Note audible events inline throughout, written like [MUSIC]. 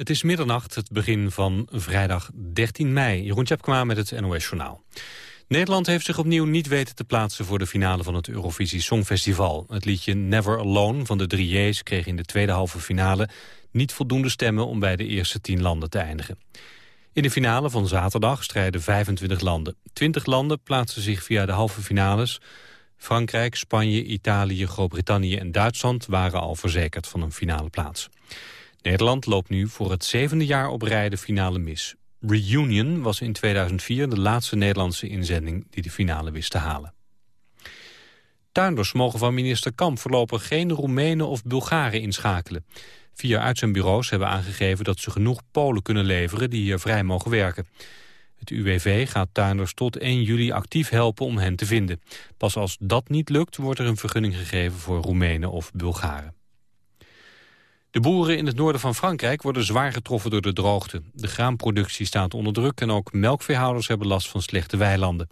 Het is middernacht, het begin van vrijdag 13 mei. Jeroen Tjepkema met het NOS Journaal. Nederland heeft zich opnieuw niet weten te plaatsen voor de finale van het Eurovisie Songfestival. Het liedje Never Alone van de drie J's kreeg in de tweede halve finale niet voldoende stemmen om bij de eerste tien landen te eindigen. In de finale van zaterdag strijden 25 landen. 20 landen plaatsen zich via de halve finales. Frankrijk, Spanje, Italië, Groot-Brittannië en Duitsland waren al verzekerd van een finale plaats. Nederland loopt nu voor het zevende jaar op rij de finale mis. Reunion was in 2004 de laatste Nederlandse inzending die de finale wist te halen. Tuinders mogen van minister Kamp voorlopig geen Roemenen of Bulgaren inschakelen. Vier uitzendbureaus hebben aangegeven dat ze genoeg Polen kunnen leveren die hier vrij mogen werken. Het UWV gaat tuinders tot 1 juli actief helpen om hen te vinden. Pas als dat niet lukt wordt er een vergunning gegeven voor Roemenen of Bulgaren. De boeren in het noorden van Frankrijk worden zwaar getroffen door de droogte. De graanproductie staat onder druk en ook melkveehouders hebben last van slechte weilanden.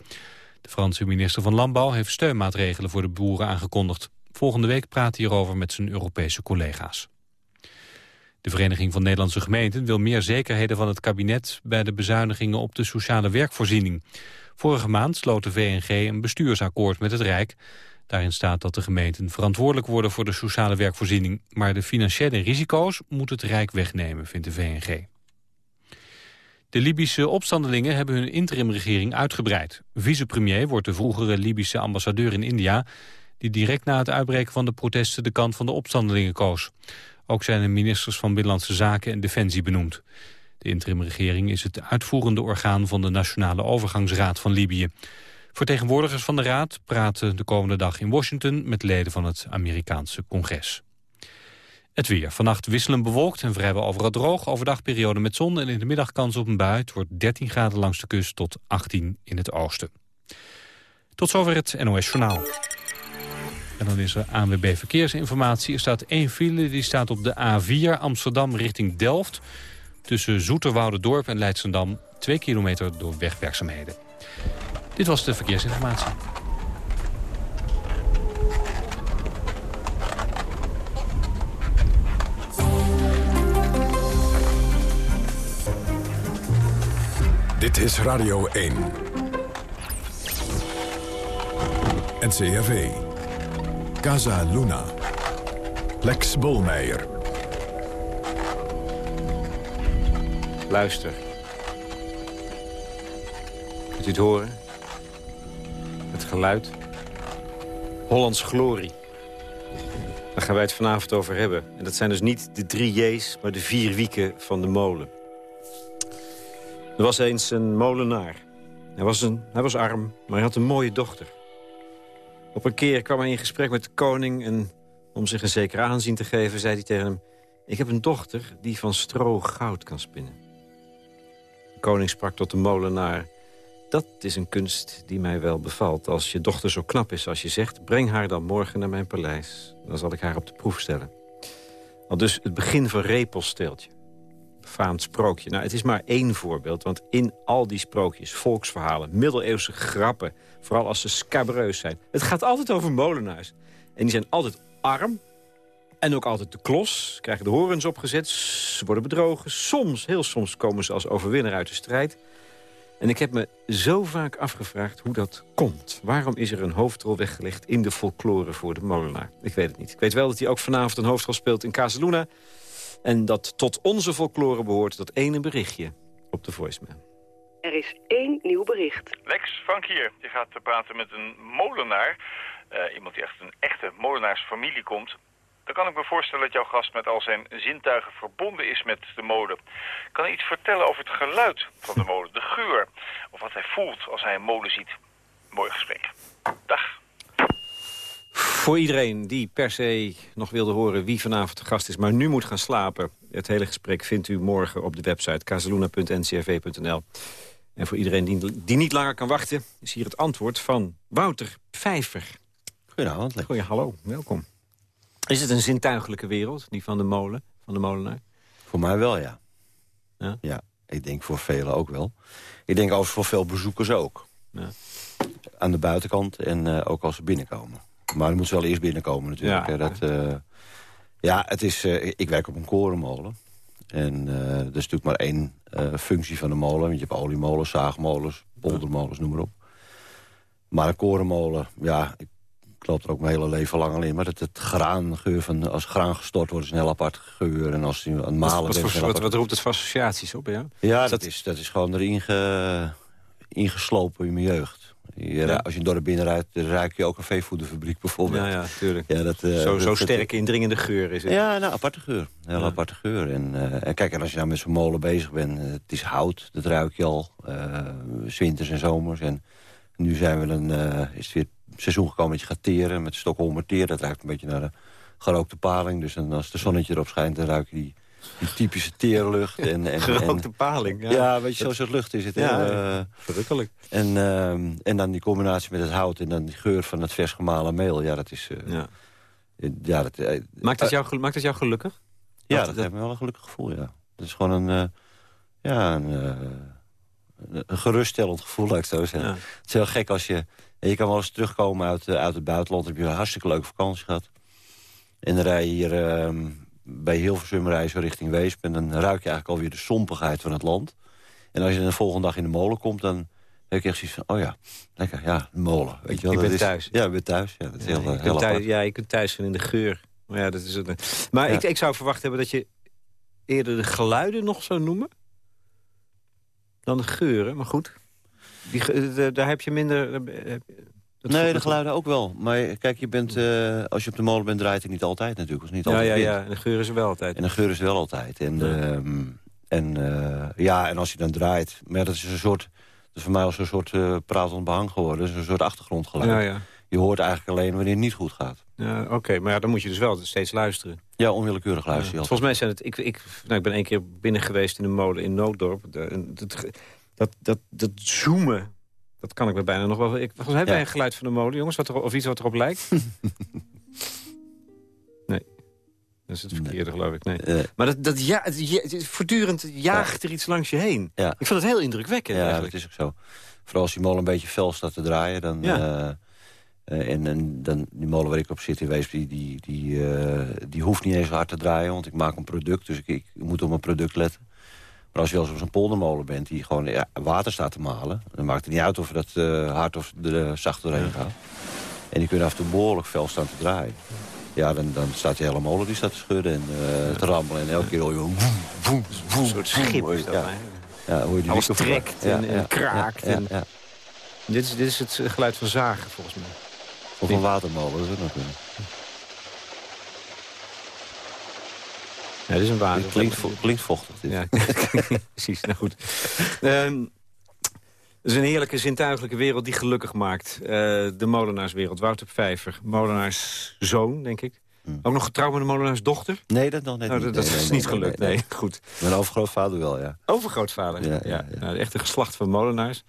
De Franse minister van Landbouw heeft steunmaatregelen voor de boeren aangekondigd. Volgende week praat hij hierover met zijn Europese collega's. De Vereniging van Nederlandse Gemeenten wil meer zekerheden van het kabinet bij de bezuinigingen op de sociale werkvoorziening. Vorige maand sloot de VNG een bestuursakkoord met het Rijk. Daarin staat dat de gemeenten verantwoordelijk worden voor de sociale werkvoorziening. Maar de financiële risico's moet het Rijk wegnemen, vindt de VNG. De Libische opstandelingen hebben hun interimregering uitgebreid. Vicepremier wordt de vroegere Libische ambassadeur in India... die direct na het uitbreken van de protesten de kant van de opstandelingen koos. Ook zijn de ministers van Binnenlandse Zaken en Defensie benoemd. De interimregering is het uitvoerende orgaan van de Nationale Overgangsraad van Libië. Vertegenwoordigers van de Raad praten de komende dag in Washington... met leden van het Amerikaanse congres. Het weer. Vannacht wisselen bewolkt en vrijwel overal droog. Overdag periode met zon en in de middag kans op een bui. Het wordt 13 graden langs de kust tot 18 in het oosten. Tot zover het NOS Journaal. En dan is er ANWB Verkeersinformatie. Er staat één file, die staat op de A4 Amsterdam richting Delft. Tussen Dorp en Leidsendam. Twee kilometer door wegwerkzaamheden. Dit was de verkeersinformatie. Dit is Radio 1. NCRV. Casa Luna. Lex Bolmeijer. Luister. Kunt u het horen? Geluid. Hollands glorie. Daar gaan wij het vanavond over hebben. En dat zijn dus niet de drie J's, maar de vier wieken van de molen. Er was eens een molenaar. Hij was, een, hij was arm, maar hij had een mooie dochter. Op een keer kwam hij in gesprek met de koning... en om zich een zeker aanzien te geven, zei hij tegen hem... ik heb een dochter die van stro goud kan spinnen. De koning sprak tot de molenaar... dat is een kunst die mij wel bevalt. Als je dochter zo knap is als je zegt... breng haar dan morgen naar mijn paleis. Dan zal ik haar op de proef stellen. Al dus het begin van Repelsteeltje befaamd sprookje. Nou, het is maar één voorbeeld, want in al die sprookjes, volksverhalen... middeleeuwse grappen, vooral als ze scabreus zijn... het gaat altijd over molenaars. En die zijn altijd arm en ook altijd de klos, krijgen de horens opgezet... ze worden bedrogen, soms, heel soms komen ze als overwinnaar uit de strijd... En ik heb me zo vaak afgevraagd hoe dat komt. Waarom is er een hoofdrol weggelegd in de folklore voor de molenaar? Ik weet het niet. Ik weet wel dat hij ook vanavond een hoofdrol speelt in Casaluna. En dat tot onze folklore behoort dat ene berichtje op de voicemail. Er is één nieuw bericht. Lex, Frank hier. Je gaat praten met een molenaar. Uh, iemand die echt een echte molenaarsfamilie komt. Dan kan ik me voorstellen dat jouw gast met al zijn zintuigen verbonden is met de molen. Kan hij iets vertellen over het geluid van de molen, de geur? Of wat hij voelt als hij een molen ziet? Mooi gesprek. Dag. Voor iedereen die per se nog wilde horen wie vanavond de gast is... maar nu moet gaan slapen, het hele gesprek vindt u morgen op de website... kazeluna.ncrv.nl. En voor iedereen die, die, niet langer kan wachten... is hier het antwoord van Wouter Vijver. Goedenavond. Goeie, hallo, welkom. Is het een zintuigelijke wereld, die van de molen, van de molenaar? Voor mij wel, ja. Ja? Ja, ik denk voor velen ook wel. Ik denk overigens voor veel bezoekers ook. Ja. Aan de buitenkant en uh, ook als ze binnenkomen. Maar dan moet ze wel eerst binnenkomen natuurlijk. Ja, dat, uh, ja het is, uh, ik werk op een korenmolen. En dat is natuurlijk maar één functie van de molen. Want je hebt oliemolens, zaagmolens, poldermolens, noem maar op. Maar een korenmolen, ja, ik loop er ook mijn hele leven lang al in. Maar het, het graangeur van, als graan gestort wordt, is een heel apart geur. En als je aan het malen wat, bent... Wat, wat, wat, roept het voor associaties op, ja? Ja, dat, dat, is, dat is gewoon erin ge, ingeslopen in mijn jeugd. Je, ja. Als je door de binnenruit, ruik je ook een veevoederfabriek bijvoorbeeld. Ja, ja, tuurlijk. Ja, dat, uh, zo zo dat, sterk indringende geur is het. Ja, nou, aparte geur. Een heel Ja. aparte geur. En, uh, en kijk, en als je nou met zo'n molen bezig bent, uh, het is hout, dat ruik je al. Uh, winters en zomers. En nu zijn we dan, is het weer seizoen gekomen dat je gaat teren met Stockholmer teer. Dat ruikt een beetje naar de gerookte paling. Dus dan, als de zonnetje erop schijnt, dan ruik je die, die typische teerlucht. En, en, [LAUGHS] Gerookte en, paling. Ja, ja, weet je, zo'n soort lucht is het. Ja, hè? verrukkelijk. En, uh, en dan die combinatie met het hout en dan die geur van het vers gemalen meel. Ja, dat is... Uh, ja. Ja, dat, uh, maakt, het jou, maakt het jou gelukkig? Ja, dat, dat heeft me wel een gelukkig gevoel, ja. Het is gewoon een... ja, een, een geruststellend gevoel, laat ik zo zeggen. Het is heel gek als je... Je kan wel eens terugkomen uit, uit het buitenland. heb je een hartstikke leuke vakantie gehad. En dan rij je hier uh, bij Hilversum rij je zo richting Weesp. En dan ruik je eigenlijk alweer de sompigheid van het land. En als je de volgende dag in de molen komt... dan heb ik echt zoiets van, oh ja, lekker, ja, de molen. Weet je wel, ik ben is, thuis. Ja, ik ben thuis. Ja, dat is ja, heel, je heel thuis, apart. Ja, je kunt thuis zijn in de geur. Maar, ja, dat is het. maar Ja. ik, ik zou verwacht hebben dat je eerder de geluiden nog zou noemen... dan de geuren, maar goed. Die, daar heb je minder... eh, nee, de geluiden ook wel. Maar kijk, je bent, eh, als je op de molen bent, draait het niet altijd natuurlijk. Is niet Ja, altijd ja, ja. En de geuren is er wel altijd. En de geur is er wel altijd. En, Ja. ehm, en, eh, ja, en als je dan draait... Maar dat is een soort... Dat is voor mij als een soort uh, pratend behang geworden. Dat is een soort achtergrondgeluid. Ja, ja. Je hoort eigenlijk alleen wanneer het niet goed gaat. ja Oké, maar ja, dan moet je dus wel steeds luisteren. Ja, onwillekeurig luister je Ja. Volgens mij zijn het... Ik, ik, nou, ik ben één keer binnen geweest in een molen in Nooddorp. De- dat, dat, dat zoomen, dat kan ik me bijna nog wel... Ik, volgens mij hebben wij een geluid van de molen, jongens, wat er, of iets wat erop lijkt. [LAUGHS] nee. Dat is het verkeerde, geloof ik. Nee. Eh, Maar dat, dat ja, voortdurend jaagt er iets langs je heen. Ja. Ik vond het heel indrukwekkend ja, eigenlijk. dat is ook zo. Vooral als die molen een beetje fel staat te draaien. Dan, Ja. eh, en, en dan, die molen waar ik op zit in Weesp, die, die, die, die hoeft niet eens hard te draaien. Want ik maak een product, dus ik, ik moet op mijn product letten. Maar als je wel eens op zo'n poldermolen bent die gewoon ja, water staat te malen... dan maakt het niet uit of dat eh, hard of er zacht doorheen gaat. En die kunnen af en toe behoorlijk fel staan te draaien. Ja, dan, dan staat die hele molen die staat te schudden en eh, te rammelen. En elke keer hoor je... Woem, woem, woem, Een soort schip is dat ja, ja, hoor je die Alles trekt en- en kraakt Ja, en- ja. Dit, is, dit is het geluid van zagen, volgens mij. Of een watermolen, dat is ook nog kunnen. Ja, dit is een water. Dit klinkt, vo- klinkt vochtig. Dit. [LAUGHS] Ja, precies. Nou goed. Ehm, het is een heerlijke, zintuigelijke wereld die gelukkig maakt. Eh, de molenaarswereld. Wouter Vijver, molenaarszoon, denk ik. Hmm. Ook nog getrouwd met een molenaarsdochter? Nee, dat nog net Nou, niet. dat, dat Nee, is nee, niet nee, gelukt, nee. Goed. Mijn overgrootvader wel, ja. Overgrootvader. Ja, Ja, ja, ja. Nou, echt een geslacht van molenaars.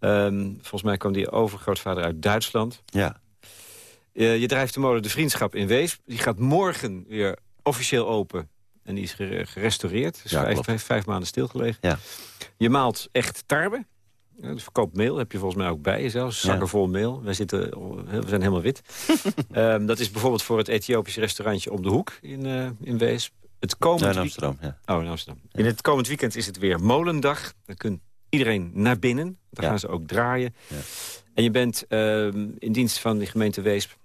Ehm, volgens mij kwam die overgrootvader uit Duitsland. Ja, Eh, je drijft de molen De Vriendschap in Weesp. Die gaat morgen weer officieel open. En die is gere- gerestaureerd. Dus Ja, vijf, vijf, maanden stilgelegen. Ja. Je maalt echt tarwe. Ja, dus verkoopt meel, heb je volgens mij ook bij je zelfs. Zakken Ja. vol meel. Wij zitten, we zijn helemaal wit. [LAUGHS] Ehm, dat is bijvoorbeeld voor het Ethiopische restaurantje om de hoek in, eh, in Weesp. Het komend ja in Amsterdam, ja. Oh, in Amsterdam. In het komend weekend is het weer Molendag. Dan kunt iedereen naar binnen. Daar Ja. gaan ze ook draaien. Ja. En je bent ehm, in dienst van de gemeente Weesp...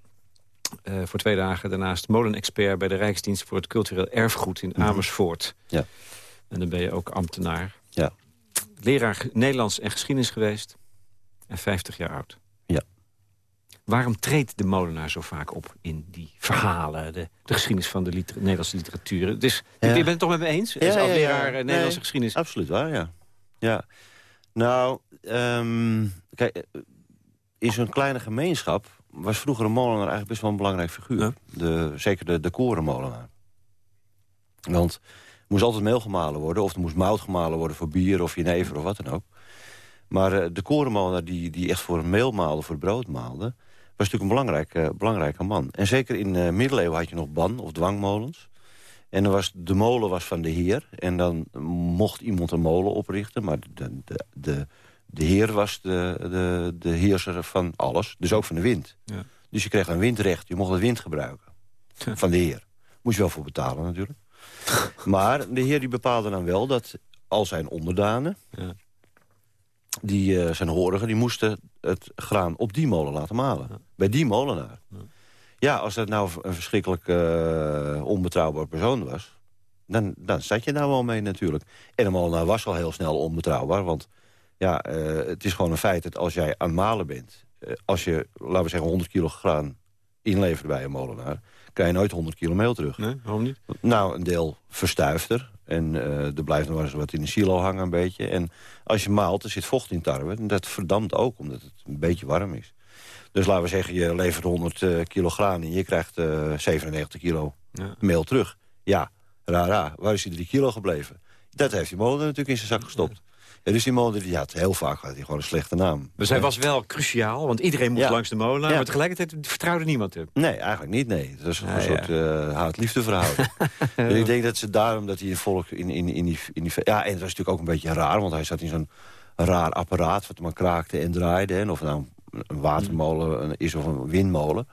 eh, voor twee dagen daarnaast molenexpert... bij de Rijksdienst voor het Cultureel Erfgoed in Amersfoort. Mhm. Ja. En dan ben je ook ambtenaar. Ja. Leraar Nederlands en geschiedenis geweest. En 50 jaar oud. Ja. Waarom treedt de molenaar zo vaak op in die verhalen... de, de geschiedenis van de liter- Nederlandse literatuur? Dus, Ja. Je bent het toch met me eens? Ja, Als ja, leraar eh, Nederlandse Nee. geschiedenis. Absoluut waar, ja. ja. Nou, ehm, kijk, eh, in zo'n kleine gemeenschap... was vroeger een molenaar eigenlijk best wel een belangrijk figuur. Ja. De, zeker de, de korenmolenaar. Want er moest altijd meel gemalen worden... of er moest mout gemalen worden voor bier of jenever of wat dan ook. Maar eh, de korenmolenaar die, die echt voor meel maalde, voor brood maalde... was natuurlijk een belangrijk, eh, belangrijke man. En zeker in de middeleeuwen had je nog ban- of dwangmolens. En dan was, de molen was van de heer. En dan mocht iemand een molen oprichten. Maar de, de, de, de heer was de, de, de heerser van alles. Dus ook van de wind. Ja. Dus je kreeg een windrecht. Je mocht het wind gebruiken. Van de heer. Moest je wel voor betalen natuurlijk. maar de heer die bepaalde dan wel dat al zijn onderdanen... Ja. Die, eh, zijn horigen, die moesten het graan op die molen laten malen. Bij die molenaar. Ja. als dat nou een verschrikkelijk eh, onbetrouwbaar persoon was... Dan, dan zat je daar wel mee natuurlijk. En de molenaar was al heel snel onbetrouwbaar. Want ja, eh, het is gewoon een feit dat als jij aan het malen bent... als je, laten we zeggen, 100 kilo graan inlevert bij een molenaar... krijg je nooit 100 kilo meel terug. Nee, waarom niet? Nou, een deel verstuift er. En uh, er blijft nog wel eens wat in de silo hangen een beetje. En als je maalt, er zit vocht in tarwe. En dat verdampt ook, omdat het een beetje warm is. Dus laten we zeggen, je levert 100 uh, kilo graan... en je krijgt uh, 97 kilo Ja. meel terug. Ja, rara, waar is die 3 kilo gebleven? Dat heeft die molen natuurlijk in zijn zak gestopt. Ja, dus die molen, die had heel vaak had hij gewoon een slechte naam. Dus hij was wel cruciaal, want iedereen moest Ja. langs de molenaar. Ja. Maar tegelijkertijd vertrouwde niemand hem. Nee, eigenlijk niet, nee. Het was Ja, een ja. soort eh haat-liefde verhouding. [LAUGHS] dus ik denk dat ze daarom dat hij in volk in, in, in, die, in die... Ja, en het was natuurlijk ook een beetje raar, want hij zat in zo'n raar apparaat... wat maar kraakte en draaide. En of het nou een watermolen een- is of een windmolen.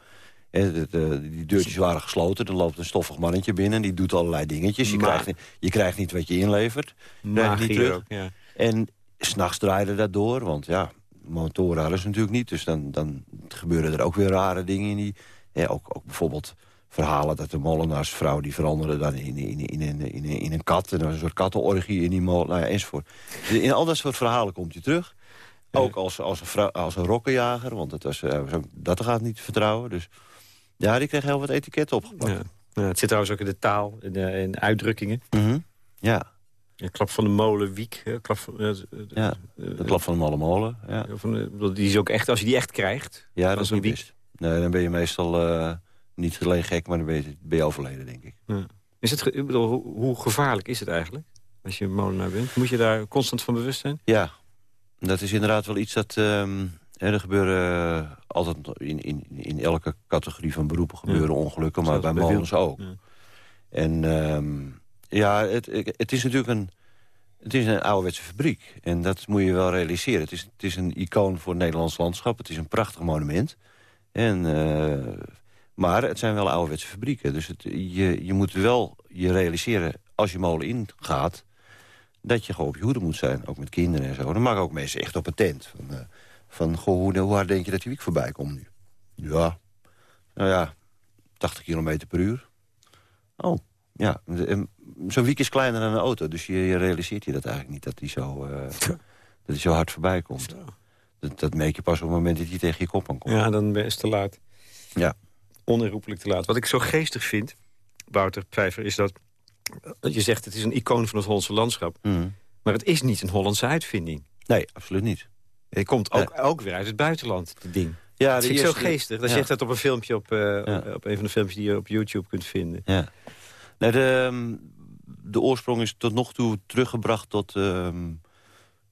En de, de- die deurtjes waren gesloten, er loopt een stoffig mannetje binnen... en die doet allerlei dingetjes. Je, Maar- krijgt, niet- je krijgt niet wat je inlevert. Krijg je niet Magie terug. ook, ja. En s'nachts draaide dat door, want ja, motoren hadden ze natuurlijk niet. Dus dan, dan gebeuren er ook weer rare dingen in die... Ja, ook, ook bijvoorbeeld verhalen dat de molenaarsvrouw... die veranderde dan in, in, in, in, in, in een kat. En was een soort kattenorgie in die molen, nou ja, enzovoort. Dus in al dat soort verhalen komt hij terug. Ook als, als, een, vrouw, als een rokkenjager, want dat, was, eh, dat gaat niet vertrouwen. Dus ja, die kreeg heel wat etiketten opgepakt. Ja. Ja, het zit trouwens ook in de taal, in, de, in uitdrukkingen. Mhm. Ja, Ja, klap van de molen, wiek. Klap van, eh, eh, ja, eh, de klap van de malle molen. Ja, van, die is ook echt, als je die echt krijgt. ja dat is een niet wiek. best. Nee, dan ben je meestal eh, niet alleen gek, maar dan ben je, ben je overleden, denk ik. Is het, ik bedoel, hoe, hoe gevaarlijk is het eigenlijk? Als je een molenaar bent. Moet je daar constant van bewust zijn? Ja, dat is inderdaad wel iets dat... ehm, hè, er gebeuren altijd in, in, in elke categorie van beroepen gebeuren ongelukken, maar Zelfs bij molens ook. Ja. En ehm, ja, het, het is natuurlijk een, het is een ouderwetse fabriek. En dat moet je wel realiseren. Het is, het is een icoon voor het Nederlands landschap. Het is een prachtig monument. En, eh, maar het zijn wel ouderwetse fabrieken. Dus het, je, je moet wel je realiseren, als je molen ingaat... dat je gewoon op je hoede moet zijn, ook met kinderen en zo. Dan maken ook mensen echt op een tent. Van, eh, van hoe, hard denk je dat die wiek voorbij komt nu? Ja, nou ja, 80 kilometer per uur. Oh, ja. Zo'n wiek is kleiner dan een auto, dus je, je realiseert je dat eigenlijk niet... dat die zo, eh, [LAUGHS] dat die zo hard voorbij komt. Dat, dat merk je pas op het moment dat hij tegen je kop aankomt. Ja, dan is het te laat. Ja. Onherroepelijk te laat. Wat ik zo geestig vind, Wouter Pfeiffer, is dat... dat je zegt, het is een icoon van het Hollandse landschap. Mhm. Maar het is niet een Hollandse uitvinding. Nee, absoluut niet. Het komt ook, ook weer uit het buitenland, dit ding. Ja, dat vind ik zo geestig. Dan ja. zegt dat op een filmpje op, eh, Ja. op, op een van de filmpjes die je op YouTube kunt vinden. Ja. Nee, de, ehm, de oorsprong is tot nog toe teruggebracht tot... ehm,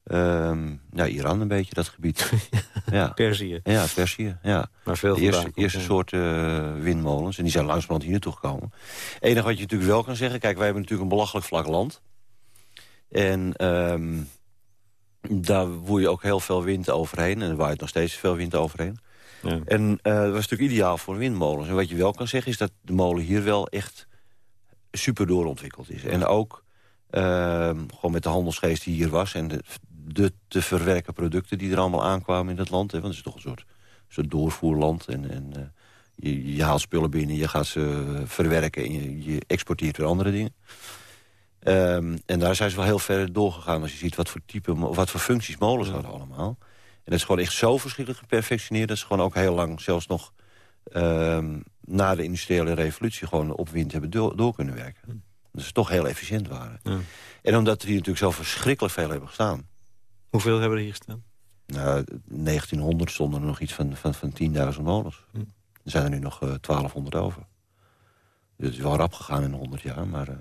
ehm, ja, Iran een beetje, dat gebied. [LAUGHS] ja. Perzië. Ja, Perzië, ja. Maar veel De eerste, komt, eerste ja. soort eh, windmolens. En die zijn langzamerhand hier naartoe gekomen. Het enige wat je natuurlijk wel kan zeggen... Kijk, wij hebben natuurlijk een belachelijk vlak land. En ehm, daar woei je ook heel veel wind overheen. En er waait nog steeds veel wind overheen. Ja. En eh, dat was natuurlijk ideaal voor windmolens. En wat je wel kan zeggen is dat de molen hier wel echt super doorontwikkeld is. En ook ehm, gewoon met de handelsgeest die hier was... en de, de te verwerken producten die er allemaal aankwamen in het land. Hè, want het is toch een soort, soort doorvoerland. En, en eh, je, je haalt spullen binnen, je gaat ze verwerken... en je, je exporteert weer andere dingen. Ehm, en daar zijn ze wel heel ver doorgegaan als je ziet wat voor type, wat voor functies molens hadden allemaal. En dat is gewoon echt zo verschillend geperfectioneerd... dat ze gewoon ook heel lang, zelfs nog ehm, na de industriële revolutie... gewoon op wind hebben door, door kunnen werken. Dat ze toch heel efficiënt waren. Ja. En omdat er hier natuurlijk zo verschrikkelijk veel hebben gestaan. Hoeveel hebben er hier gestaan? Nou, 1900 stonden er nog iets van, van, van 10.000 molens. Hm. Er zijn er nu nog eh, 1200 over. Dus het is wel rap gegaan in 100 jaar, maar... eh,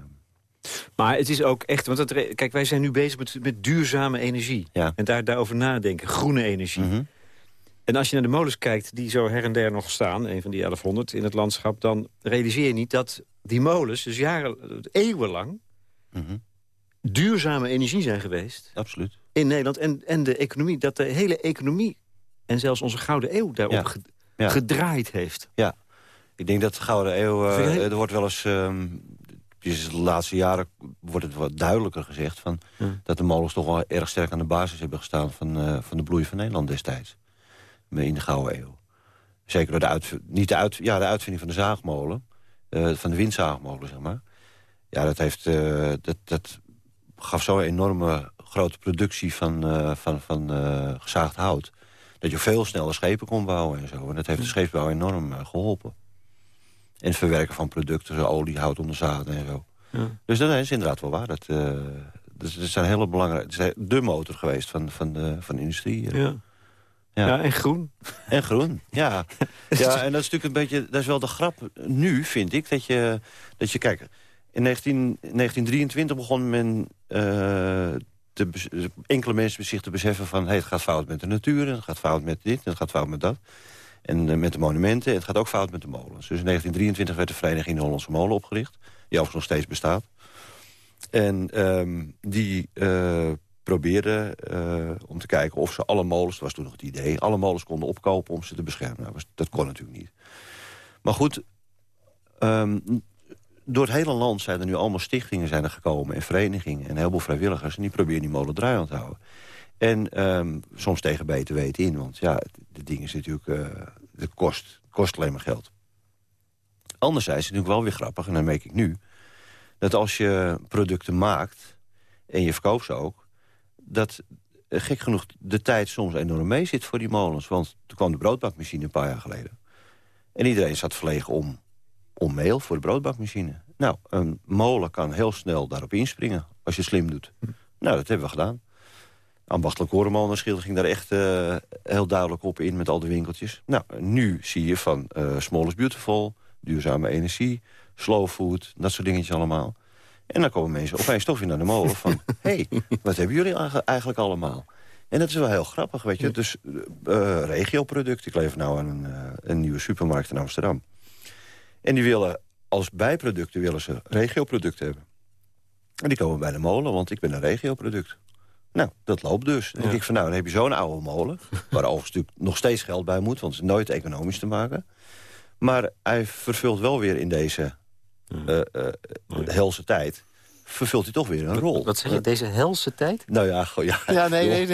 Maar het is ook echt... Want re- kijk, wij zijn nu bezig met, met duurzame energie. Ja. En daar, daarover nadenken. Groene energie. mhm. En als je naar de molens kijkt die zo her en der nog staan... een van die 1100 in het landschap... dan realiseer je niet dat die molens dus jaren, eeuwenlang... Mhm. duurzame energie zijn geweest Absoluut. in Nederland. En, en de economie, dat de hele economie... en zelfs onze Gouden Eeuw daarop Ja. ge- Ja. gedraaid heeft. Ik denk dat de Gouden Eeuw... eh, er wordt wel eens... ehm, is de laatste jaren wordt het wat duidelijker gezegd... Van, dat de molens toch wel erg sterk aan de basis hebben gestaan... van, uh, van de bloei van Nederland destijds. In de Gouden Eeuw. Zeker de, uit, niet de, uit, ja, de uitvinding van de zaagmolen. Uh, van de windzaagmolen, zeg maar. Ja, dat, heeft, uh, dat, dat gaf zo'n enorme grote productie van, van, van gezaagd hout... dat je veel sneller schepen kon bouwen en zo. En dat heeft de scheepsbouw enorm geholpen. En het verwerken van producten, zoals olie, hout onder zaden en zo. Ja. Dus dat is inderdaad wel waar. Dat, uh, dat, zijn hele belangrijke... Het is de motor geweest van, van, de, van de industrie. Ja. Ja. ja. en groen. En groen, ja. [LAUGHS] ja. En dat is natuurlijk een beetje... Dat is wel de grap nu, vind ik. Dat je, dat je kijk, in 19, 1923 begon men... Uh, te, enkele mensen zich te beseffen van... Hey, het gaat fout met de natuur, het gaat fout met dit, het gaat fout met dat. En uh, met de monumenten. Het gaat ook fout met de molens. Dus in 1923 werd de Vereniging de Hollandse Molen opgericht. Die overigens nog steeds bestaat. En um, die uh, probeerde uh, om te kijken of ze alle molens... dat was toen nog het idee... alle molens konden opkopen om ze te beschermen. Nou, dat kon natuurlijk niet. Maar goed... Um, door het hele land zijn er nu allemaal stichtingen zijn er gekomen... en verenigingen en een heleboel vrijwilligers... en die proberen die molen draaiend te houden. En um, soms tegen beter weten in. Want ja, de dingen is natuurlijk... Uh, de kost, kost alleen maar geld. Anderzijds is het natuurlijk wel weer grappig, en dan merk ik nu... dat als je producten maakt en je verkoopt ze ook... dat eh, gek genoeg de tijd soms enorm mee zit voor die molens. Want toen kwam de broodbakmachine een paar jaar geleden. En iedereen zat verlegen om, om meel voor de broodbakmachine. Nou, een molen kan heel snel daarop inspringen als je slim doet. Hm. Nou, dat hebben we gedaan. Ambachtelijk Korenmolenschilder ging daar echt uh, heel duidelijk op in met al die winkeltjes. Nou, nu zie je van uh, Small is Beautiful, duurzame energie, slow food, dat soort dingetjes allemaal. En dan komen mensen opeens toch weer naar de molen van... hé, [LAUGHS] hey, wat hebben jullie eigenlijk allemaal? En dat is wel heel grappig, weet je. Dus uh, regioproduct. Ik leef nou aan een, een nieuwe supermarkt in Amsterdam. En die willen als bijproducten willen ze regioproducten hebben. En die komen bij de molen, want ik ben een regioproduct. Nou, dat loopt dus. Dan denk ik van, nou, dan heb je zo'n oude molen... [LAUGHS] waar overigens natuurlijk nog steeds geld bij moet... want het is nooit economisch te maken. Maar hij vervult wel weer in deze uh, helse tijd... vervult hij toch weer een rol. Wat zeg je, deze helse tijd? Nou ja, goh, ja. Ja, nee, nee.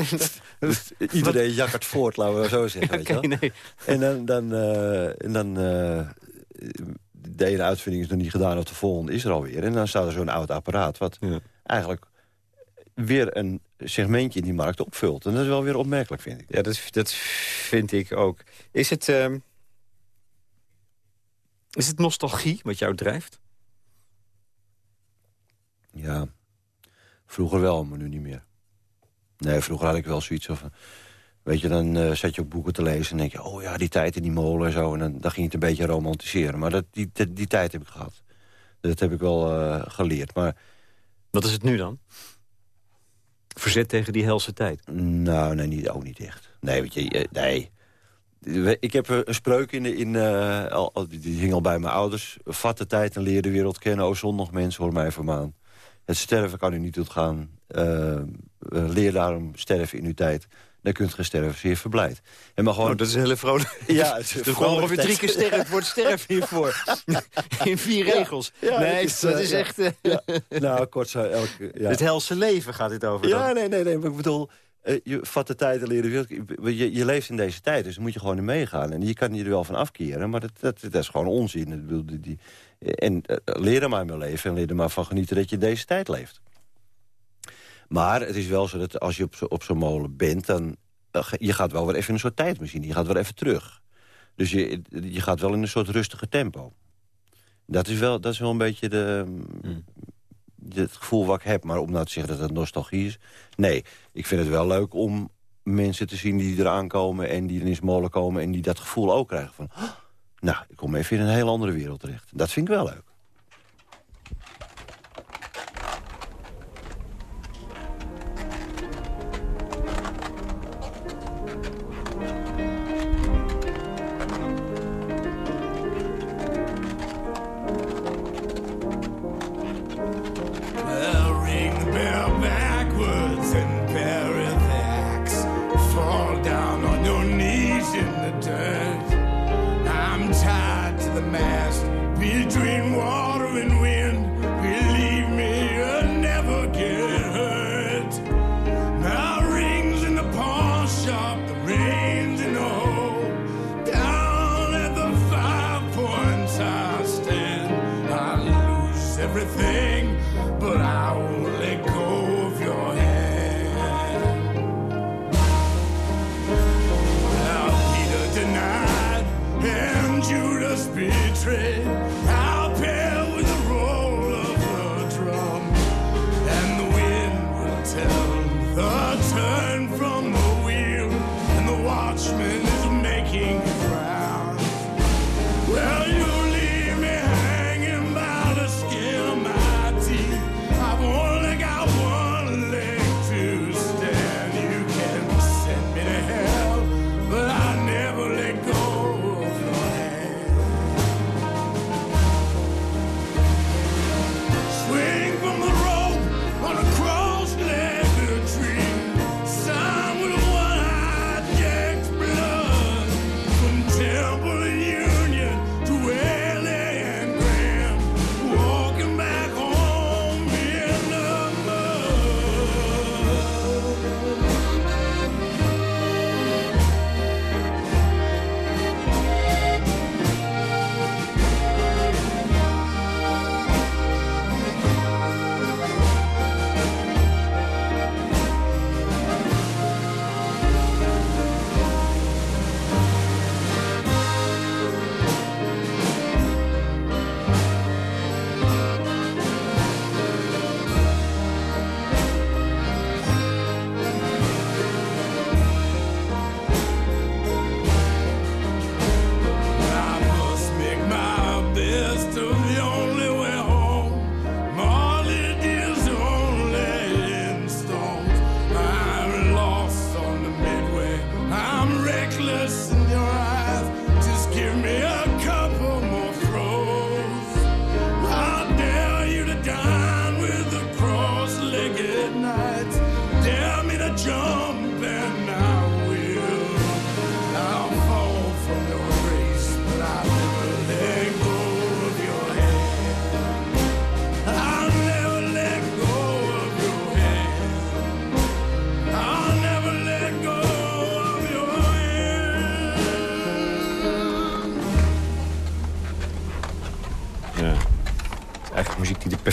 nee. [LAUGHS] Iedereen jakkert voort, laten we zo zeggen. weet je? Nee. En dan... dan, uh, en dan de ene uitvinding is nog niet gedaan... of de volgende is er alweer. En dan staat er zo'n oud apparaat... wat eigenlijk weer een segmentje in die markt opvult. En dat is wel weer opmerkelijk, vind ik. Ja, dat, dat vind ik ook. Is het, uh, is het nostalgie wat jou drijft? Ja, vroeger wel, maar nu niet meer. Nee, vroeger had ik wel zoiets van... Weet je, dan uh, zat je op boeken te lezen en denk je... oh ja, die tijd in die molen en zo. En dan, dan ging je het een beetje romantiseren. Maar dat, die, die, die tijd heb ik gehad. Dat heb ik wel uh, geleerd. Maar... Wat is het nu dan? Verzet tegen die helse tijd? Nou, nee, niet, ook niet echt. Nee, weet je, eh, nee. Ik heb een spreuk in, in uh, al, die hing al bij mijn ouders. Vat de tijd en leer de wereld kennen. O zondag mensen, hoor mij vermaan. Het sterven kan u niet ontgaan. Uh, leer daarom sterven in uw tijd dan kunt je sterven zeer verblijd. En maar gewoon... Oh, dat is een hele vrolijk... [LAUGHS] Ja, [LAUGHS] het is gewoon ongeveer drie keer sterven, het woord sterven hiervoor. [LAUGHS] In vier regels. Ja, nee, is, dat is echt... Ja. Nou, kort zo... Elke, Het helse leven gaat dit over Ja, nee, nee, nee. Maar ik bedoel... Uh, je vat de tijd en leren je, je leeft in deze tijd, dus moet je gewoon in meegaan. En je kan je er wel van afkeren, maar dat, dat, is gewoon onzin. die, die, en uh, leer er maar mee leven en leer er maar van genieten dat je deze tijd leeft. Maar het is wel zo dat als je op, zo, op zo'n molen bent... dan je gaat wel weer even in een soort tijdmachine. Je gaat wel even terug. Dus je, je gaat wel in een soort rustige tempo. Dat is wel, dat is wel een beetje de, hmm. Het gevoel wat ik heb. Maar om nou te zeggen dat het nostalgie is... Nee, ik vind het wel leuk om mensen te zien die eraan komen... en die in zijn molen komen en die dat gevoel ook krijgen van... Nou, ik kom even in een heel andere wereld terecht. Dat vind ik wel leuk.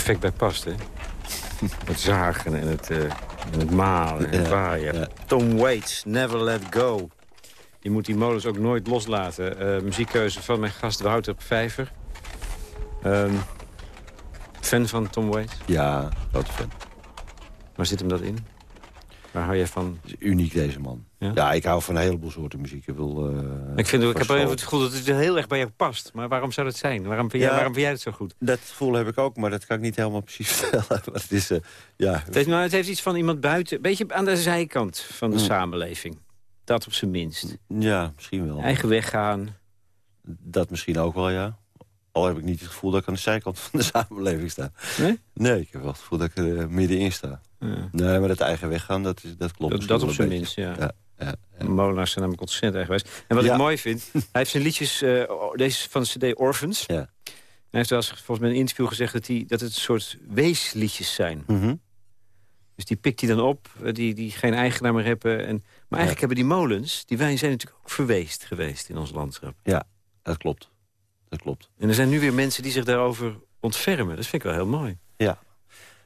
Perfect bij past, hè? [LAUGHS] het zagen en het, uh, en het malen en het Ja, waaien. ja. Tom Waits, Never Let Go. Je moet die molens ook nooit loslaten. Eh, muziekkeuze van mijn gast Wouter Vijver. Ehm, fan van Tom Waits. Ja, grote fan. Waar zit hem dat in? Waar hou jij van? Uniek, deze man. Ja? Ja, ik hou van een heleboel soorten muziek. Ik, wil, eh, Ik, vind, ik heb even het gevoel dat het heel erg bij jou past. Maar waarom zou dat zijn? Waarom vind, jij, waarom vind jij het zo goed? Dat gevoel heb ik ook, maar dat kan ik niet helemaal precies [LAUGHS] vertellen. Maar het is, eh, ja, Het heeft, het heeft iets van iemand buiten. Een beetje aan de zijkant van de Mm. samenleving. Dat op zijn minst. ja, misschien wel. Eigen weg gaan. Dat misschien ook wel, ja. Al heb ik niet het gevoel dat ik aan de zijkant van de [LAUGHS] samenleving sta. Nee? Nee, ik heb wel het gevoel dat ik er eh, middenin sta. Ja. Nee, maar dat eigen weggaan, dat, is, dat klopt Dat, dat op zijn minst, ja. Ja, ja. Molenaars zijn namelijk ontzettend eigen geweest. En wat Ja. ik mooi vind, [LAUGHS] hij heeft zijn liedjes, eh, deze van de cd Orphans. Ja. Hij heeft wel eens volgens mij in een interview gezegd dat, hij, dat het een soort weesliedjes zijn. Mhm. Dus die pikt hij dan op, eh, die, die geen eigenaar meer hebben. En, maar eigenlijk hebben die molens, die wij zijn natuurlijk ook verweest geweest in ons landschap. Dat klopt. Dat klopt. En er zijn nu weer mensen die zich daarover ontfermen. Dat vind ik wel heel mooi.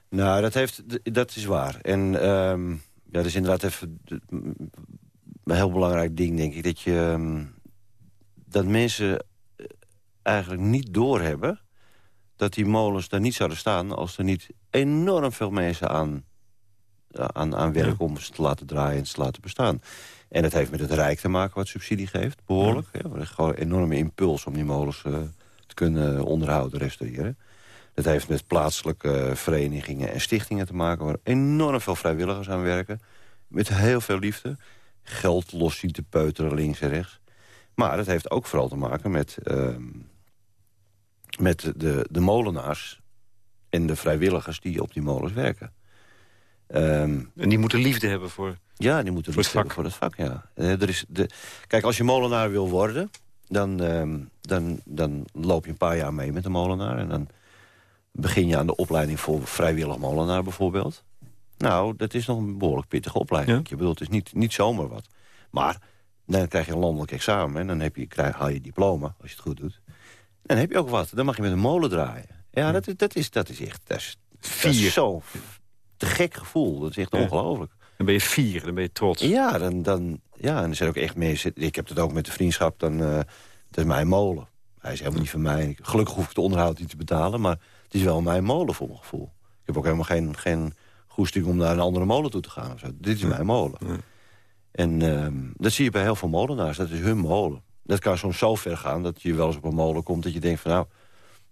Nou, dat, heeft, dat is waar. En ehm, ja, dat is inderdaad even een heel belangrijk ding, denk ik. Dat, je, ehm, dat mensen eh, eigenlijk niet doorhebben... dat die molens daar niet zouden staan... als er niet enorm veel mensen aan, aan, aan werken om ze te laten draaien en te laten bestaan. En dat heeft met het Rijk te maken wat subsidie geeft, behoorlijk. Ja. is gewoon een enorme impuls om die molens eh, te kunnen onderhouden, restaureren. Dat heeft met plaatselijke verenigingen en stichtingen te maken... waar enorm veel vrijwilligers aan werken. Met heel veel liefde. Geld los zien te peuteren links en rechts. Maar het heeft ook vooral te maken met, ehm, met de, de molenaars... en de vrijwilligers die op die molens werken. Ehm, En die moeten liefde hebben voor... ja, die moeten Voor liefde het hebben voor het vak, ja. Eh, er is de, kijk, als je molenaar wil worden... Dan, ehm, dan, dan loop je een paar jaar mee met de molenaar... en dan begin je aan de opleiding voor vrijwillig molenaar bijvoorbeeld. Nou, dat is nog een behoorlijk pittige opleiding. Ja. Je bedoelt, het is niet, niet zomaar wat. Maar dan krijg je een landelijk examen... en dan heb je, krijg, haal je diploma, als je het goed doet. Dan heb je ook wat. Dan mag je met een molen draaien. Ja, dat, is- dat, is, dat is echt... Dat is, dat Vier. is zo te gek gevoel. Dat is echt Ja. ongelooflijk. Dan ben je vier, dan ben je trots. Ja, dan, dan, ja, en er zijn ook echt mensen... Ik heb het ook met de vriendschap, dan, eh dat is mijn molen. Hij is helemaal niet van mij. Gelukkig hoef ik het onderhoud niet te betalen... maar het is wel mijn molen voor mijn gevoel. Ik heb ook helemaal geen, geen goesting om naar een andere molen toe te gaan. Of zo. Dit is mijn molen. Ja. En ehm, dat zie je bij heel veel molenaars. Dat is hun molen. Dat kan soms zo ver gaan dat je wel eens op een molen komt... dat je denkt van nou,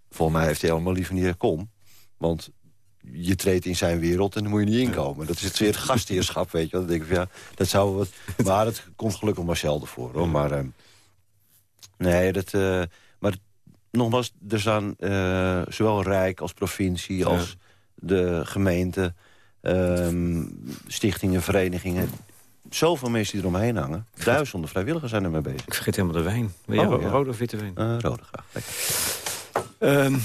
volgens mij heeft hij helemaal liever niet kom. Want je treedt in zijn wereld en dan moet je niet inkomen. Dat is het weer gastheerschap, weet je wel. Dan denk ik van, ja, dat zou wat... [LAUGHS] Maar het komt gelukkig maar zelden voor, hoor. Maar ehm, nee, dat... eh, maar nogmaals, er staan eh, zowel Rijk als provincie als de gemeente... ehm, stichtingen, verenigingen... Zoveel mensen die eromheen hangen. Duizenden vrijwilligers zijn ermee bezig. Ik vergeet helemaal de wijn. Wil Oh, ja. rode of witte wijn? Eh, rode graag. Lekker.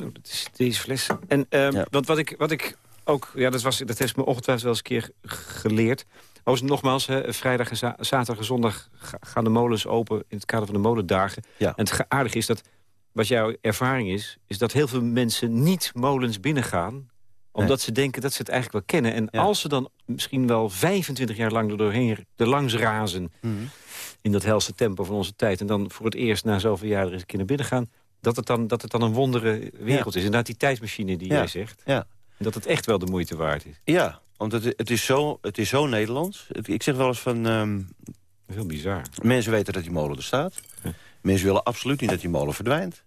Nou, dat is deze fles. En, ehm, Ja. Want wat ik, wat ik ook... Ja, dat, was, dat heeft me ongetwijfeld wel eens een keer geleerd. Overigens, nogmaals, hè, vrijdag en za- zaterdag en zondag ga- gaan de molens open... in het kader van de molendagen. Ja. En het ge- aardige is dat, wat jouw ervaring is... is dat heel veel mensen niet molens binnengaan omdat ze denken dat ze het eigenlijk wel kennen. En Ja. als ze dan misschien wel 25 jaar lang er doorheen er langs razen... Mhm. in dat helse tempo van onze tijd... en dan voor het eerst na zoveel jaar er eens een keer naar binnen gaan... dat het dan, dat het dan een wondere wereld is. Inderdaad, die tijdsmachine die jij zegt. Ja. En dat het echt wel de moeite waard is. Ja, want het, het, is, zo, het is zo Nederlands. Ik zeg wel eens van... is heel bizar. mensen weten dat die molen er staat. Ja. Mensen willen absoluut niet dat die molen verdwijnt.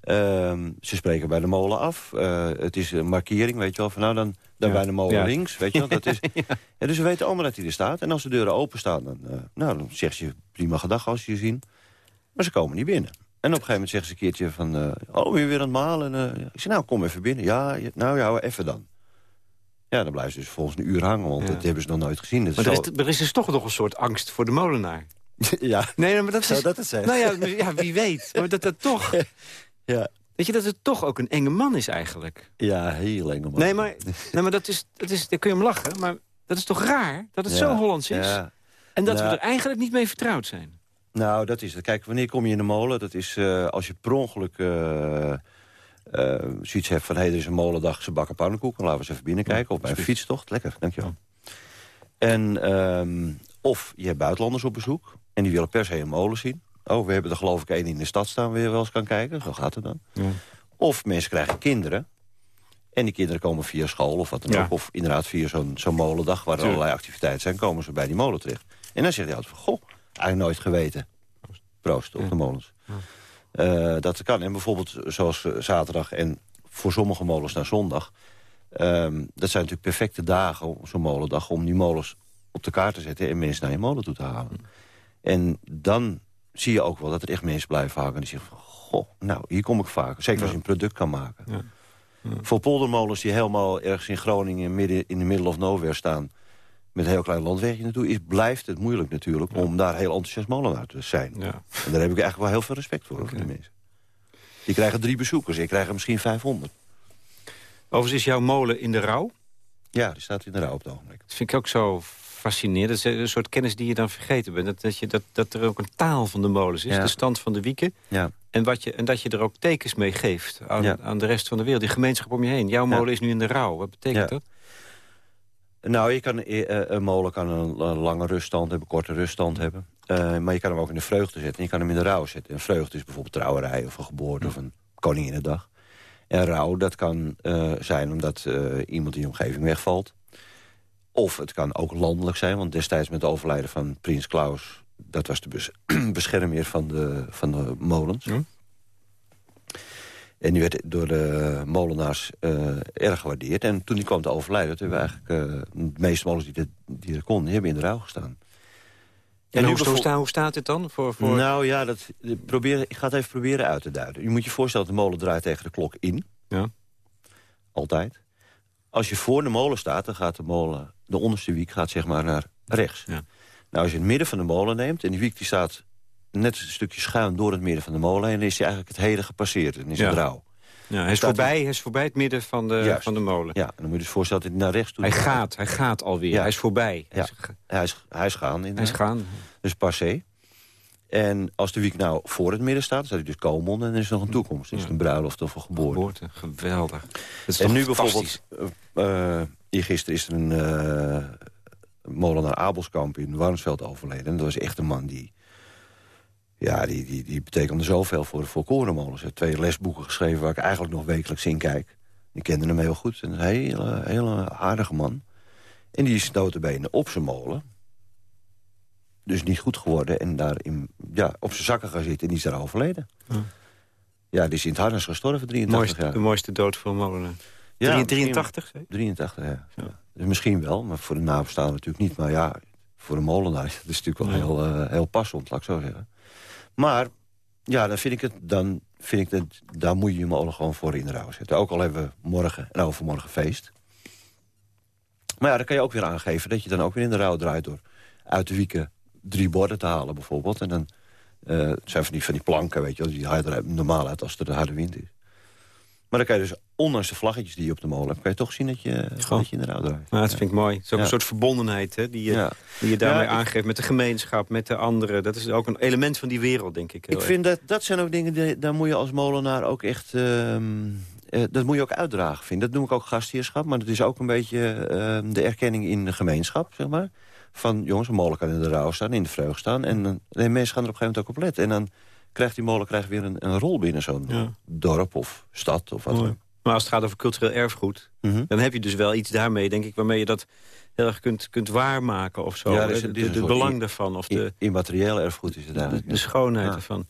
Ehm, ze spreken bij de molen af. Eh, het is een markering, weet je wel. Van nou, dan, dan Ja. bij de molen Ja. links, weet je wel. Dat is, [LAUGHS] ja, dus ze weten allemaal dat hij er staat. En als de deuren open staan, dan, eh, nou, dan zeg je prima gedag als je je zien. Maar ze komen niet binnen. En op een gegeven moment zeggen ze een keertje van... eh, oh, je weer aan het malen? En, eh, ik zeg, nou, kom even binnen. Ja, nou ja, even dan. Ja, dan blijven ze dus volgens een uur hangen, want Ja. dat hebben ze nog nooit gezien. Dat Maar er zo- is, er is dus toch nog een soort angst voor de molenaar. [LAUGHS] ja, Nee, maar dat zou is... dat het zijn? Nou ja, ja, wie weet. [LAUGHS] Maar dat dat toch... Ja. Weet je, dat het toch ook een enge man is eigenlijk. Ja, heel eng. Nee, maar, nee, maar dat is, dat is, daar kun je om lachen. Maar dat is toch raar dat het Ja. zo Hollands is? Ja. En dat Nou. we er eigenlijk niet mee vertrouwd zijn. Nou, dat is het. Kijk, wanneer kom je in de molen? Dat is eh, als je per ongeluk eh, eh, zoiets hebt van... hé, hey, er is een molendag, ze bakken pannenkoeken. Laten we eens even binnenkijken. Of bij een fietstocht. Lekker, dankjewel. En, ehm, of je hebt buitenlanders op bezoek. En die willen per se een molen zien. Oh, we hebben er geloof ik één in de stad staan... waar je wel eens kan kijken. Zo gaat het dan. Ja. Of mensen krijgen kinderen. En die kinderen komen via school of wat dan ook. Of inderdaad via zo'n zo'n molendag waar er allerlei activiteiten zijn. Komen ze bij die molen terecht. En dan zegt hij altijd van... Goh, eigenlijk nooit geweten. Proost op de molens. Eh, dat kan. En bijvoorbeeld zoals eh, zaterdag en voor sommige molens naar zondag. ehm, dat zijn natuurlijk perfecte dagen, zo'n molendag... om die molens op de kaart te zetten en mensen naar je molen toe te halen. En dan zie je ook wel dat er echt mensen blijven hangen. Die zeggen van, goh, nou, hier kom ik vaker. Zeker als je een product kan maken. Ja. Voor poldermolens die helemaal ergens in Groningen... midden in de middle of nowhere staan... met een heel klein landwegje naartoe... Is, blijft het moeilijk natuurlijk om daar heel enthousiast molenaar te zijn. Ja. En daar heb ik eigenlijk wel heel veel respect voor, voor die mensen. Die krijgen drie bezoekers, ik krijg er misschien 500. Overigens is jouw molen in de rouw. Ja, die staat in de rouw op het ogenblik. Dat vind ik ook zo fascinerend. Dat is een soort kennis die je dan vergeten bent. Dat, dat, je, dat, dat er ook een taal van de molens is. Ja. De stand van de wieken. Ja. En, wat je, en dat je er ook tekens mee geeft aan, aan de rest van de wereld. Die gemeenschap om je heen. Jouw molen is nu in de rouw. Wat betekent dat? Nou, je kan, eh, eh, een molen kan een, lange ruststand hebben, korte ruststand hebben. Eh, maar je kan hem ook in de vreugde zetten en je kan hem in de rouw zetten. Een vreugde is bijvoorbeeld trouwerij of een geboorte of een koninginnedag. En rouw, dat kan zijn omdat iemand in je omgeving wegvalt. Of het kan ook landelijk zijn, want destijds met het overlijden van prins Klaus... dat was de bes [CLEARS THROAT] beschermheer van de, van de molens. Ja. En die werd door de molenaars eh, erg gewaardeerd. En toen die kwam te overlijden, toen hebben we eigenlijk... eh, de meeste molens die, dat- die er konden, die hebben in de rouw gestaan. En, hoe, hoe, sta- hoe staat dit dan? Voor, voor... Nou ja, dat, probeer, ik ga het even proberen uit te duiden. Je moet je voorstellen dat de molen draait tegen de klok in. Ja. Altijd. Als je voor de molen staat, dan gaat de molen... de onderste wiek gaat zeg maar naar rechts. Ja. Nou, als je het midden van de molen neemt... en die wiek die staat net een stukje schuin door het midden van de molen... en dan is hij eigenlijk het hele gepasseerd. En is Ja. het rauw. ja, hij, is staat voorbij, hij is voorbij het midden van de, Juist. van de molen. Ja, en dan moet je dus voorstellen dat hij naar rechts toe Hij gaat, hij gaat alweer. Ja. Hij is voorbij. Hij Ja. Hij is, hij is gaan. hij is inderdaad. gaan. Dus passé. En als de wiek nou voor het midden staat, dan staat hij dus komon... en dan is er nog een toekomst. Dan is het een bruiloft of een geboorte. Geboorte. Geweldig. Dat is En nu bijvoorbeeld, uh, gisteren is er een uh, molenaar Abelskamp in Warnsveld overleden. En dat was echt een man die... Ja, die, die, die betekende zoveel voor, voor korenmolens. Hij heeft twee lesboeken geschreven waar ik eigenlijk nog wekelijks in kijk. Ik kende hem heel goed. Een hele, hele aardige man. En die is notabene op zijn molen. Dus niet goed geworden. En daar in, ja, op zijn zakken gaan zitten. En die is daar overleden. Ja. Ja, die is in het harnas gestorven, 83 mooiste, jaar. De mooiste dood voor een molenaar. Ja, Drie- misschien- 83? zei je? 83, ja. Ja. Dus misschien wel, maar voor de nabestaanden natuurlijk niet. Maar ja, voor de molenaar [LAUGHS] is het natuurlijk wel Ja. heel, eh, heel passend, laat ik zo zeggen. Maar ja, dan vind ik het, dan vind ik dat, daar moet je je molen gewoon voor in de rouw zetten. Ook al hebben we morgen en overmorgen feest. Maar ja, dan kan je ook weer aangeven dat je dan ook weer in de rouw draait... door uit de wieken drie borden te halen bijvoorbeeld. En dan eh, zijn van die, van die planken, weet je wel, die normaal uit als er de harde wind is. Maar dan kan je dus, ondanks de vlaggetjes die je op de molen hebt... kan je toch zien dat je, dat je in de rouw draait. Nou, dat vind ik mooi. Het is ook Ja. een soort verbondenheid hè, die, je, Ja. die je daarmee Ja, aangeeft met de gemeenschap, met de anderen. Dat is ook een element van die wereld, denk ik. Ik vind dat, dat zijn ook dingen, die, daar moet je als molenaar ook echt... ehm, eh, dat moet je ook uitdragen, vind. Dat noem ik ook gastheerschap, maar dat is ook een beetje ehm, de erkenning in de gemeenschap, zeg maar. Van, jongens, een molen kan in de rouw staan, in de vreugde staan. En, en mensen gaan er op een gegeven moment ook op letten. En dan krijgt die molen krijgt weer een, een rol binnen zo'n Ja. dorp of stad of wat dan Mooi. ook. Maar als het gaat over cultureel erfgoed, Mhm. dan heb je dus wel iets daarmee, denk ik, waarmee je dat heel erg kunt, kunt waarmaken of zo. Ja, is- de, belang in- daarvan of de, Immaterieel erfgoed is het eigenlijk. de schoonheid Ja. ervan.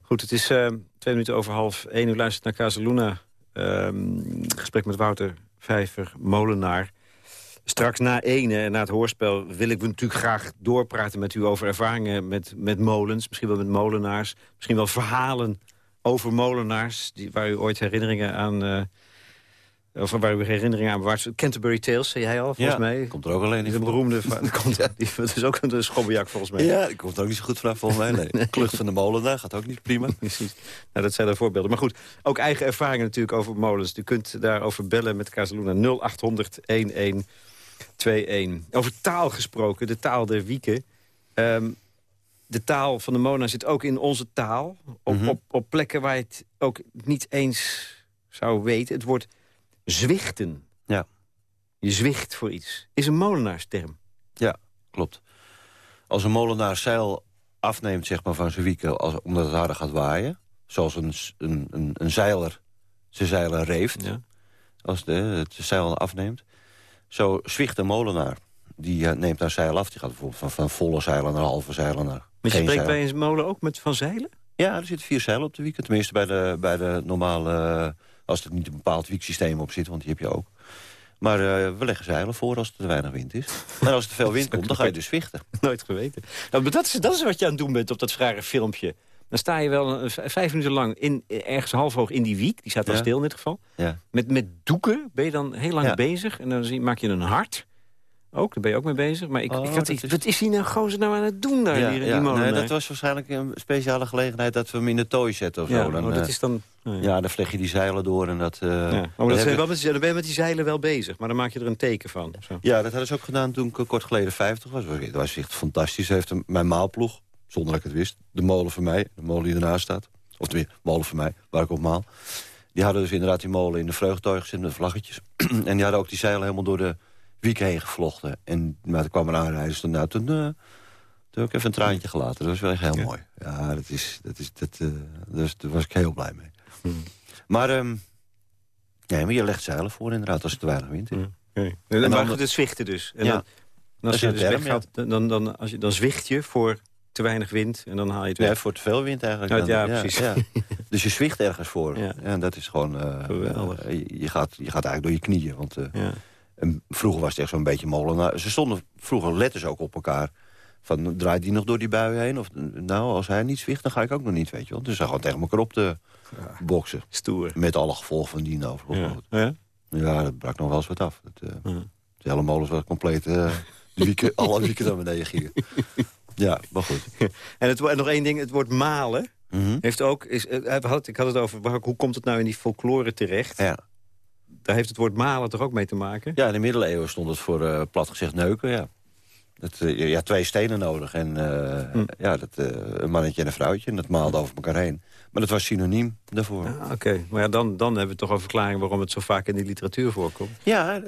Goed, het is eh, twee minuten over half één. U luistert naar Casaluna. Ehm gesprek met Wouter Vijver, molenaar. Straks na ene, en na het hoorspel, wil ik natuurlijk graag doorpraten met u over ervaringen met, met molens. Misschien wel met molenaars. Misschien wel verhalen over molenaars, die, waar u ooit herinneringen aan... eh, of waar u herinneringen aan bewaart. Canterbury Tales, zei jij al, volgens Ja, mij. komt er ook alleen niet een beroemde... [LAUGHS] komt, die, dat is ook een schobbejak, volgens mij. Ja, die komt ook niet zo goed vanaf volgens mij. Nee. [LAUGHS] Klucht van de molenaar gaat ook niet prima. [LAUGHS] Precies. Nou, dat zijn de voorbeelden. Maar goed, ook eigen ervaringen natuurlijk over molens. U kunt daarover bellen met Casaluna 0800 1121. Over taal gesproken, de taal der wieken. Ehm, de taal van de Mona zit ook in onze taal. Op, Mhm. op, op plekken waar je het ook niet eens zou weten. Het woord zwichten. Ja. Je zwicht voor iets. Is een molenaarsterm. Ja, klopt. Als een molenaar zeil afneemt zeg maar, van zijn wieken als, omdat het harder gaat waaien... zoals een, een, een, een zeiler zijn zeilen reeft, Ja. als de, het zeil afneemt... zo zwicht molenaar. Die eh, neemt haar zeil af. Die gaat bijvoorbeeld van, van volle zeilen naar halve zeilen naar Maar je spreekt bij een molen ook met van zeilen? Ja, er zitten vier zeilen op de wieken. Tenminste bij de, bij de normale... als er niet een bepaald wieksysteem op zit, want die heb je ook. Maar eh, we leggen zeilen voor als er te weinig wind is. [LAUGHS] En als er te veel wind komt, dan ga je dus zwichten. Nooit geweten. Nou, maar dat, is, dat is wat je aan het doen bent op dat rare filmpje. Dan sta je wel vijf minuten lang in, ergens half hoog in die wiek. Die staat dan Ja. stil in dit geval. Ja. Met, met doeken ben je dan heel lang Ja. bezig. En dan zie, maak je een hart. Ook, daar ben je ook mee bezig. Maar ik, Oh, ik had, is- wat is die nou gozer nou aan het doen daar? Ja, die. Nee, dat was waarschijnlijk een speciale gelegenheid dat we hem in de tooi zetten of ja, zo. Dan, oh, dat eh, is dan... oh, ja. dan vleg je die zeilen door en dat... eh, Ja. Oh, maar dat zijn wel met, dan ben je met die zeilen wel bezig. Maar dan maak je er een teken van. Zo. Ja, dat hadden ze ook gedaan toen ik kort geleden 50 was. Dat was echt fantastisch. Heeft een- mijn maalploeg, zonder dat ik het wist... de molen voor mij, de molen die ernaast staat... of tenminste, molen voor mij, waar ik op maal... die hadden dus inderdaad die molen in de vreugdtuig gezet met vlaggetjes. [CLEARS THROAT] en die hadden ook die zeilen helemaal door de wiek heen gevlochten. En maar toen kwam een aanrijders, toen, nou, toen, eh, toen heb ik even een traantje gelaten. Dat was wel echt heel mooi. Ja, dat is, dat is, dat, eh, dus, daar was ik heel blij mee. Hmm. Maar, ehm, nee, maar je legt zeilen voor inderdaad als er te weinig wind is. En, dan maar de- goed, het zwichten dus. En Ja. dan, en als je dus weggaat, dan, dan, als je, dan zwicht je voor te weinig wind en dan haal je het weg. Ja, voor te veel wind eigenlijk. Ja, dan. ja, precies. [LAUGHS] Dus je zwicht ergens voor. Ja. En dat is gewoon... eh, Geweldig. eh, je, gaat, je gaat eigenlijk door je knieën. Want eh, Ja. en vroeger was het echt zo'n beetje molenaar. Ze stonden vroeger letters ook op elkaar. Van, draait die nog door die bui heen? Of, nou, als hij niet zwicht, dan ga ik ook nog niet, weet je wel. Dus ze gaan gewoon tegen elkaar op te boksen. Stoer. Met alle gevolgen van die nou. Ja. Ja? Ja, dat brak nog wel eens wat af. Dat, Ja. De hele molens was compleet... de wieken, alle wieken naar beneden gingen. [LAUGHS] Ja, maar goed. [LAUGHS] En, het, en nog één ding, het woord malen Mhm. heeft ook... Is, eh, had, ik had het over, hoe komt het nou in die folklore terecht? Ja. Daar heeft het woord malen toch ook mee te maken? Ja, in de middeleeuwen stond het voor eh, plat gezegd neuken, ja. Dat, eh, ja, twee stenen nodig. En Hm. ja, dat, een mannetje en een vrouwtje. En dat maalde over elkaar heen. Maar dat was synoniem daarvoor. Ja, Ah, Oké, maar ja, dan, dan hebben we toch een verklaring... waarom het zo vaak in die literatuur voorkomt.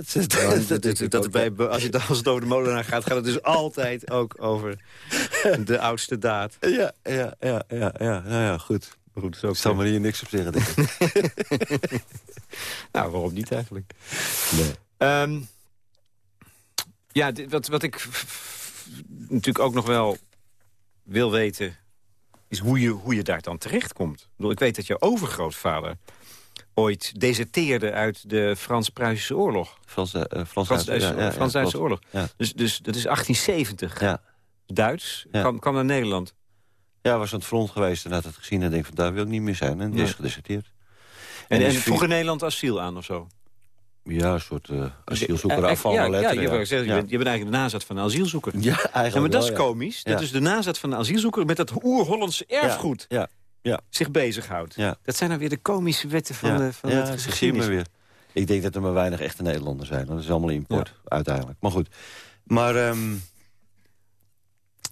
dat, dat, dat, dat, dat bij, als, je, als het over de molenaar gaat... gaat het dus altijd ook over [LAUGHS] de oudste daad. ja. Ja, ja, ja, ja, ja, nou ja, goed. Maar goed, zal me hier niks op zeggen, denk ik. [LAUGHS] Nou, waarom niet eigenlijk? Nee. Ehm, ja, dit- wat, wat ik natuurlijk ook nog wel wil weten... is hoe je, hoe je daar dan terechtkomt. Ik, bedoel, ik weet dat je overgrootvader ooit deserteerde uit de Frans-Pruisische oorlog. Frans, eh, Frans, Frans-Duitse ja, ja, ja, Frans-Duitse klopt. oorlog. Dus, dus dat is 1870. Ja. Duits, kwam, kwam naar Nederland. ja, was aan het front geweest en had het gezien en denk van daar wil ik niet meer zijn. En die is gedeserteerd. En, en vroeg in Nederland asiel aan of zo? Ja, een soort eh asielzoeker Eh, afval ja, je, zeggen, bent, je bent eigenlijk de nazat van een asielzoeker. Ja, eigenlijk maar dat is wel, komisch. Dat is de nazat van een asielzoeker met dat oer-Hollandse erfgoed Ja, ja. zich bezighoudt. Ja. Dat zijn dan weer de komische wetten van, de, van het geschiedenis. weer. Ik denk dat er maar weinig echte Nederlanders zijn. Dat is allemaal import, uiteindelijk. Maar goed. Maar, ehm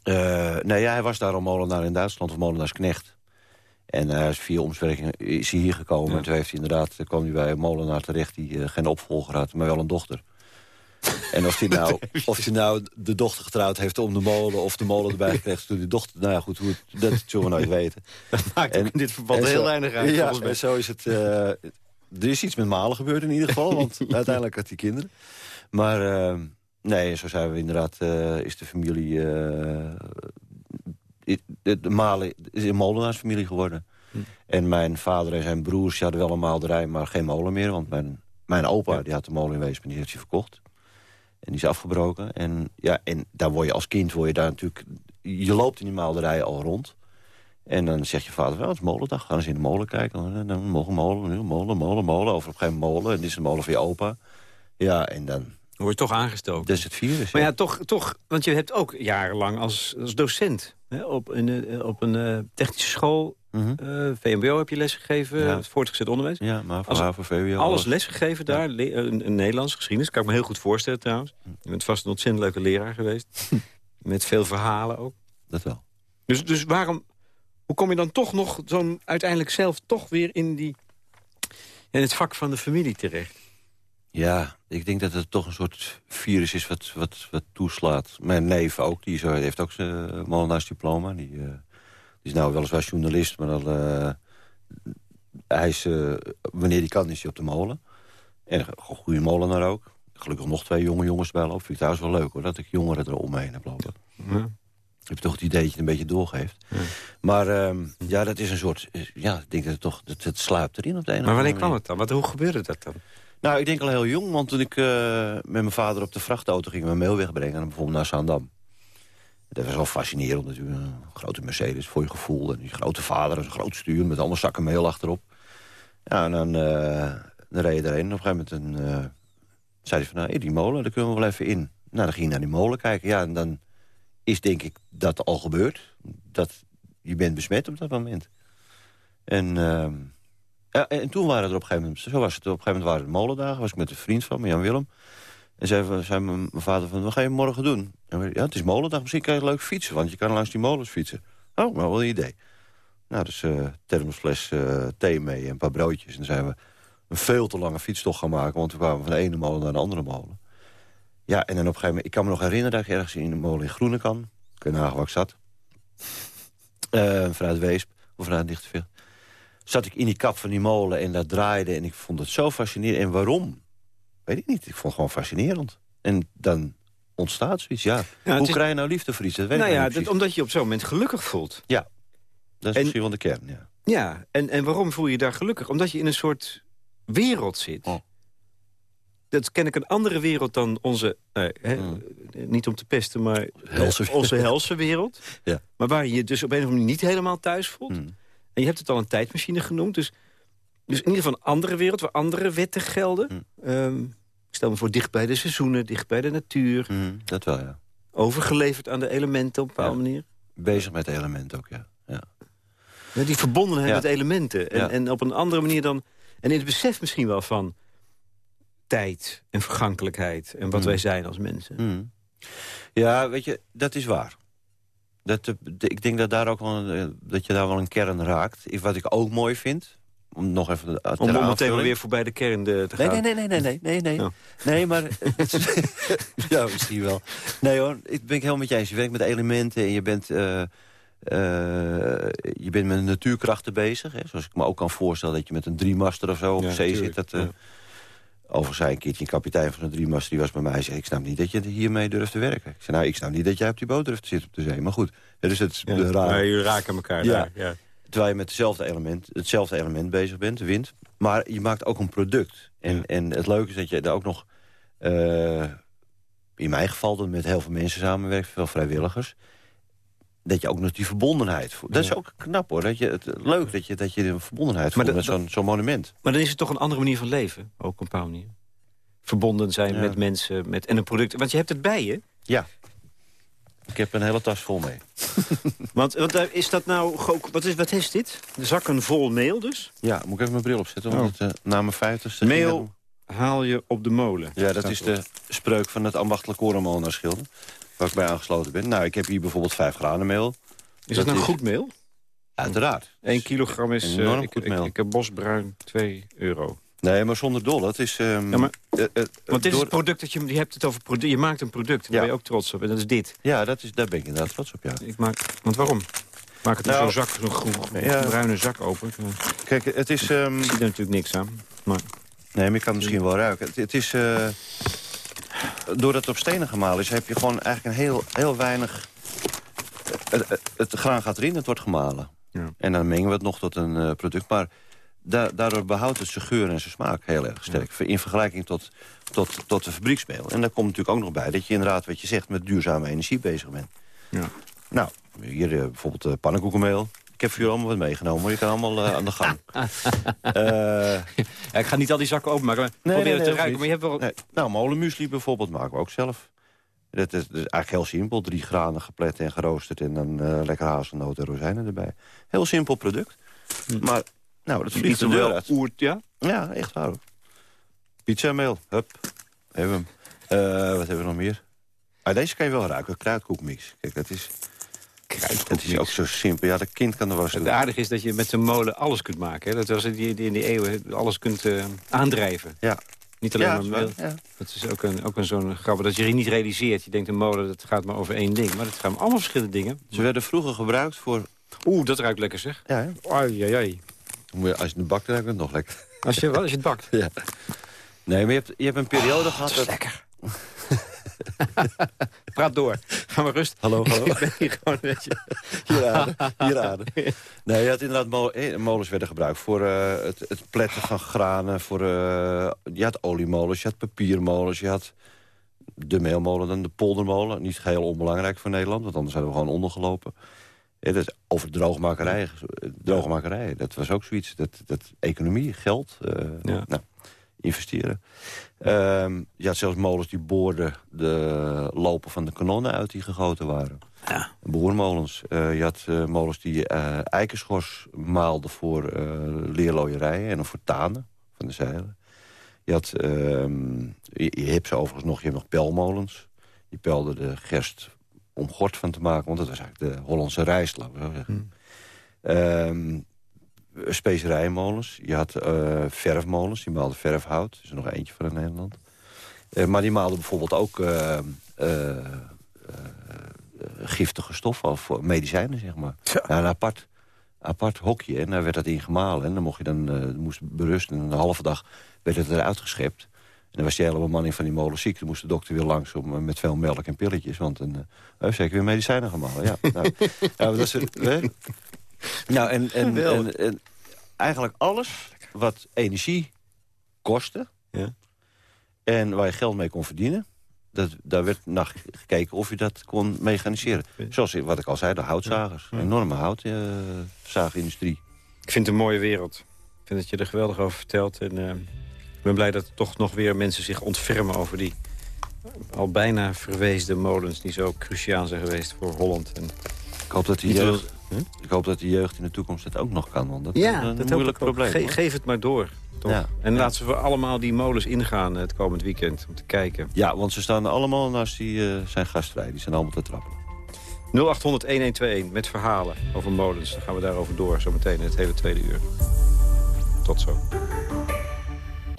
eh, nee, ja, hij was daar al molenaar in Duitsland, of molenaarsknecht. En hij is via omzwerking is hij hier gekomen. Ja. En toen heeft hij inderdaad, toen kwam hij bij een molenaar terecht... die eh, geen opvolger had, maar wel een dochter. [LAUGHS] En of hij nou, of hij nou de dochter getrouwd heeft om de molen... of de molen erbij gekregen toen die dochter... Nou ja, goed, hoe het, dat zullen we nooit weten. Maakt ook in dit verband en heel weinig uit, Ja, volgens mij. en zo is het... eh, er is iets met Malen gebeurd in ieder geval, want [LAUGHS] uiteindelijk had hij kinderen. Maar eh, nee, zo zijn we inderdaad, eh, is de familie... eh, de, de Malen is een molenaarsfamilie geworden. Hm. En mijn vader en zijn broers die hadden wel een maalderij, maar geen molen meer. Want mijn, mijn opa die had de molen in Weesp en die heeft hij verkocht. En die is afgebroken. En, ja, en daar word je als kind, word je daar natuurlijk... Je loopt in die maalderij al rond. En dan zegt je vader, wel, het is molendag. Gaan eens in de molen kijken. Dan, dan mogen molen, molen, molen, molen. Over op geen molen. En dit is de molen van je opa. Ja, en dan... Word je toch aangestoken. Dat is het virus. Maar ja, toch, toch, want je hebt ook jarenlang als, als docent... Hè, op een, eh, op een eh, technische school, Mhm. eh, VMBO heb je lesgegeven... Ja. het voortgezet onderwijs. Ja, maar voor HAVO, VWO... Alles lesgegeven daar, le- een, een Nederlands geschiedenis. Kan ik me heel goed voorstellen trouwens. Je bent vast een ontzettend leuke leraar geweest. [LAUGHS] Met veel verhalen ook. Dat wel. Dus, dus waarom, hoe kom je dan toch nog zo'n uiteindelijk zelf toch weer in die, in het vak van de familie terecht. Ja, ik denk dat het toch een soort virus is wat, wat, wat toeslaat. Mijn neef ook, die zo, heeft ook zijn uh, molenaarsdiploma. Die, uh, die is nou weliswaar journalist, maar dan, uh, hij is, wanneer hij kan is hij op de molen. En een goede molenaar ook. Gelukkig nog twee jonge jongens bij lopen. Vind ik trouwens wel leuk hoor, dat ik jongeren er omheen heb lopen. Ja. Ik heb toch het idee dat je het een beetje doorgeeft. Ja. Maar uh, ja, dat is een soort... Ja, ik denk dat het toch... Dat, het sluipt erin op de ene Maar wanneer kwam het dan? Wat, hoe gebeurde dat dan? Nou, ik denk al heel jong, want toen ik uh, met mijn vader op de vrachtauto ging... mijn mail wegbrengen, bijvoorbeeld naar Zaandam. Dat was wel fascinerend natuurlijk. Een grote Mercedes voor je gevoel. En die grote vader, een groot stuur met allemaal zakken mail achterop. Ja, en dan, uh, dan reed je. En op een gegeven moment uh, zei hij van, nou, die molen, daar kunnen we wel even in. Nou, dan ging je naar die molen kijken. Ja, en dan is denk ik dat al gebeurd. Dat je bent besmet op dat moment. En... En toen waren er op een gegeven moment... Zo was het. Op een gegeven moment waren het molendagen. Was ik met een vriend van me, Jan Willem. En zei, zei mijn vader van, wat ga je morgen doen? En ja, het is molendag. Misschien kan je leuk fietsen. Want je kan langs die molens fietsen. Oh, maar wel een idee. Nou, dus uh, thermosfles uh, thee mee en een paar broodjes. En zijn we een veel te lange fietstocht gaan maken. Want we kwamen van de ene molen naar de andere molen. Ja, en dan op een gegeven moment... Ik kan me nog herinneren dat ik ergens in de molen in Groenekan... Ik weet waar ik zat. Uh, [LAUGHS] vanuit Weesp. Of vanuit Lichtenveld zat ik in die kap van die molen en dat draaide. En ik vond het zo fascinerend. En waarom? Weet ik niet. Ik vond het gewoon fascinerend. En dan ontstaat zoiets. Ja, hoe krijg je nou liefde voor iets? Dat weet nou ik ja, dat, omdat je op zo'n moment gelukkig voelt. Ja, dat is en, misschien wel de kern, ja. Ja, en, en waarom voel je je daar gelukkig? Omdat je in een soort wereld zit. Oh. Dat ken ik een andere wereld dan onze, uh, hè, mm. niet om te pesten, maar helse. onze helse wereld. ja. Maar waar je je dus op een of andere manier niet helemaal thuis voelt. Mm. Je hebt het al een tijdmachine genoemd. Dus, dus in ieder geval een andere wereld waar andere wetten gelden. Um, ik stel me voor dicht bij de seizoenen, dicht bij de natuur. Mm, dat wel, ja. Overgeleverd aan de elementen op een bepaalde manier. Bezig met de elementen ook, ja. ja. ja die verbondenheid ja. met elementen. En, en op een andere manier dan... En in het besef misschien wel van tijd en vergankelijkheid... en wat wij zijn als mensen. Mm. Ja, weet je, dat is waar. Dat, ik denk dat, daar ook wel, eh, dat je daar wel een kern raakt. Wat ik ook mooi vind, om nog even te Om, om meteen weer voorbij de kern te nee, gaan. Nee, nee, nee, nee, nee, nee. Oh. Nee, maar... [LAUGHS] [LAUGHS] ja, misschien wel. Nee hoor, ik ben ik helemaal met je eens. Je werkt met elementen en je bent... Uh, uh, je bent met natuurkrachten bezig. Hè? Zoals ik me ook kan voorstellen dat je met een driemaster of zo op ja, zee zit. Dat, uh, ja. Overigens zei een keertje een kapitein van de driemaster... die was bij mij en zei, ik snap niet dat je hiermee durft te werken. Ik zei, nou, ik snap niet dat jij op die boot durft te zitten op de zee. Maar goed, dus het is ja, raar. Maar jullie raken elkaar ja. daar. Ja. Terwijl je met hetzelfde element, hetzelfde element bezig bent, de wind. Maar je maakt ook een product. En, ja. en het leuke is dat je daar ook nog... Uh, in mijn geval dan met heel veel mensen samenwerkt, veel vrijwilligers dat je ook nog die verbondenheid voelt. Dat is ook knap hoor. Dat je, het, leuk dat je, dat je een verbondenheid voelt met zo'n zo'n monument. Maar dan is het toch een andere manier van leven, ook op een bepaalde manier. Verbonden zijn ja. met mensen met, en een product. Want je hebt het bij je. Ja. Ik heb een hele tas vol mee. [LAUGHS] want, want is dat nou... Wat is, wat is dit? Zakken vol meel dus? Ja, moet ik even mijn bril opzetten. Want oh. het, uh, na mijn vijftigste... Meel haal je op de molen. Ja, dat is de spreuk van het ambachtelijk korenmolenaarschilder waar ik bij aangesloten ben. Nou, ik heb hier bijvoorbeeld 5 graden meel. Is dat, nou is... goed meel? Uiteraard. 1 kilogram is enorm uh, ik, goed meel. Ik, ik heb bosbruin 2 euro. Nee, maar zonder dol. Het is... Um, ja, maar, uh, uh, want dit door... is het product dat je... Je hebt het over product. Je maakt een product. Daar ben je ook trots op. En dat is dit. Ja, dat is, daar ben ik inderdaad trots op, ja. Ik maak, want waarom? Maak het nou, zo'n zak, zo'n groen, ja. bruine zak open. Kijk, het is... Um... Ik zie er natuurlijk niks aan. Maar... Nee, maar ik kan het misschien wel ruiken. Het, het is... Uh, doordat het op stenen gemalen is, heb je gewoon eigenlijk een heel, heel weinig... Het, het, het graan gaat erin, het wordt gemalen. Ja. En dan mengen we het nog tot een uh, product. Maar da daardoor behoudt het zijn geur en zijn smaak heel erg sterk. Ja. In vergelijking tot, tot, tot de fabrieksmeel. En daar komt natuurlijk ook nog bij dat je inderdaad, wat je zegt... met duurzame energie bezig bent. Ja. Nou, hier uh, bijvoorbeeld pannenkoekenmeel. Ik heb voor jullie allemaal wat meegenomen, je kan allemaal uh, aan de gang. [LAUGHS] ja, ik ga niet al die zakken openmaken, maar nee, probeer nee, het te ruiken. Maar je hebt wel... Nee. Nou, molenmuesli bijvoorbeeld maken we ook zelf. Dat is, dat is eigenlijk heel simpel. Drie granen geplet en geroosterd en dan uh, lekker hazelnoot en rozijnen erbij. Heel simpel product. Hm. Maar, nou, dat vliegt er wel uit. Oert, ja? Ja, echt waar. Pizzameel, hup. Hebben we hem. Uh, wat hebben we nog meer? Ah, deze kan je wel ruiken, kruidkoekmix. Kijk, dat is... Het is ook zo simpel. Ja, dat kind kan er wel eens Het aardige is dat je met de molen alles kunt maken. Hè? Dat was die, die in die eeuwen alles kunt eh, aandrijven. Ja. Niet alleen Ja, maar dat is ja. Dat is ook een, ook een zo'n grappig dat je niet realiseert. Je denkt een molen, dat gaat maar over één ding. Maar dat gaan allemaal verschillende dingen. Ze werden vroeger gebruikt voor... Oeh, dat ruikt lekker zeg. Ja, hè? Ai, ai, ai. Dan moet je- als je het bakt, dan ruikt het nog lekker. Als je, wat, als je het bakt. [LAUGHS] Ja. Nee, maar je hebt, je hebt een periode gehad... Dat... lekker. [LAUGHS] Praat door. Ga maar rust. Hallo, hallo. [LAUGHS] Ik ben hier gewoon een beetje... Hier aarde. Nee, je had inderdaad mol- eh, molens werden gebruikt voor eh, het, het pletten van granen. Voor, eh, je had oliemolens, je had papiermolens, je had de meelmolen, dan de poldermolen. Niet geheel onbelangrijk voor Nederland, want anders hadden we gewoon ondergelopen. Ja, dat is over droogmakerij. Droogmakerij, dat was ook zoiets. Dat, dat economie, geld, Ja. nou, investeren. Ehm, je had zelfs molens die boorden de lopen van de kanonnen uit die gegoten waren. Ja. Boermolens. Eh, je had eh, molens die eh eikenschors maalden voor leerlooierijen en voor tanen van de zeilen. Je, had, ehm, je, je hebt ze overigens nog, je hebt nog pelmolens. Die pelden de gerst om gort van te maken, want dat was eigenlijk de Hollandse rijst, laten we zo zeggen. Ehm, specerijmolens. Je had eh, verfmolens, die maalden verfhout. Er is er nog eentje van in Nederland. Eh, maar die maalden bijvoorbeeld ook eh, eh, eh, giftige stoffen of medicijnen, zeg maar. Ja, een apart, apart hokje. En daar werd dat in gemalen. En dan mocht je dan eh, moest berusten. En een halve dag werd het eruit geschept. En dan was die hele bemanning van die molen ziek. Dan moest de dokter weer langs om, eh, met veel melk en pilletjes. Want dan eh, heeft zeker weer medicijnen gemalen. Ja, nou, ja, [LAUGHS] dat is? [LAUGHS] Nou, en, en, en, en eigenlijk alles wat energie kostte... Ja. en waar je geld mee kon verdienen... Dat, daar werd naar gekeken of je dat kon mechaniseren. Zoals wat ik al zei, de houtzagers. Enorme houtzaagindustrie. Ik vind het een mooie wereld. Ik vind dat je er geweldig over vertelt. En eh, ik ben blij dat er toch nog weer mensen zich ontfermen over die al bijna verweesde molens... die zo cruciaal zijn geweest voor Holland. En ik, hoop dat die jeugd, Huh? ik hoop dat de jeugd in de toekomst het ook nog kan. Want dat Ja, is een dat moeilijk probleem. Ge- geef het maar door. Toch? Ja. En Ja. laten we voor allemaal die molens ingaan eh, het komend weekend om te kijken. Ja, want ze staan allemaal naast die eh, zijn gastvrij. Die zijn allemaal te trappen. 0800-1121 met verhalen over molens. Dan gaan we daarover door zometeen in het hele tweede uur. Tot zo.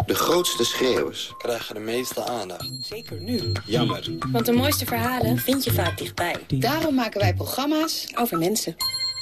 De grootste schreeuwers. krijgen de meeste aandacht. Zeker nu. Jammer. Want de mooiste verhalen vind je vaak dichtbij. Daarom maken wij programma's Over mensen.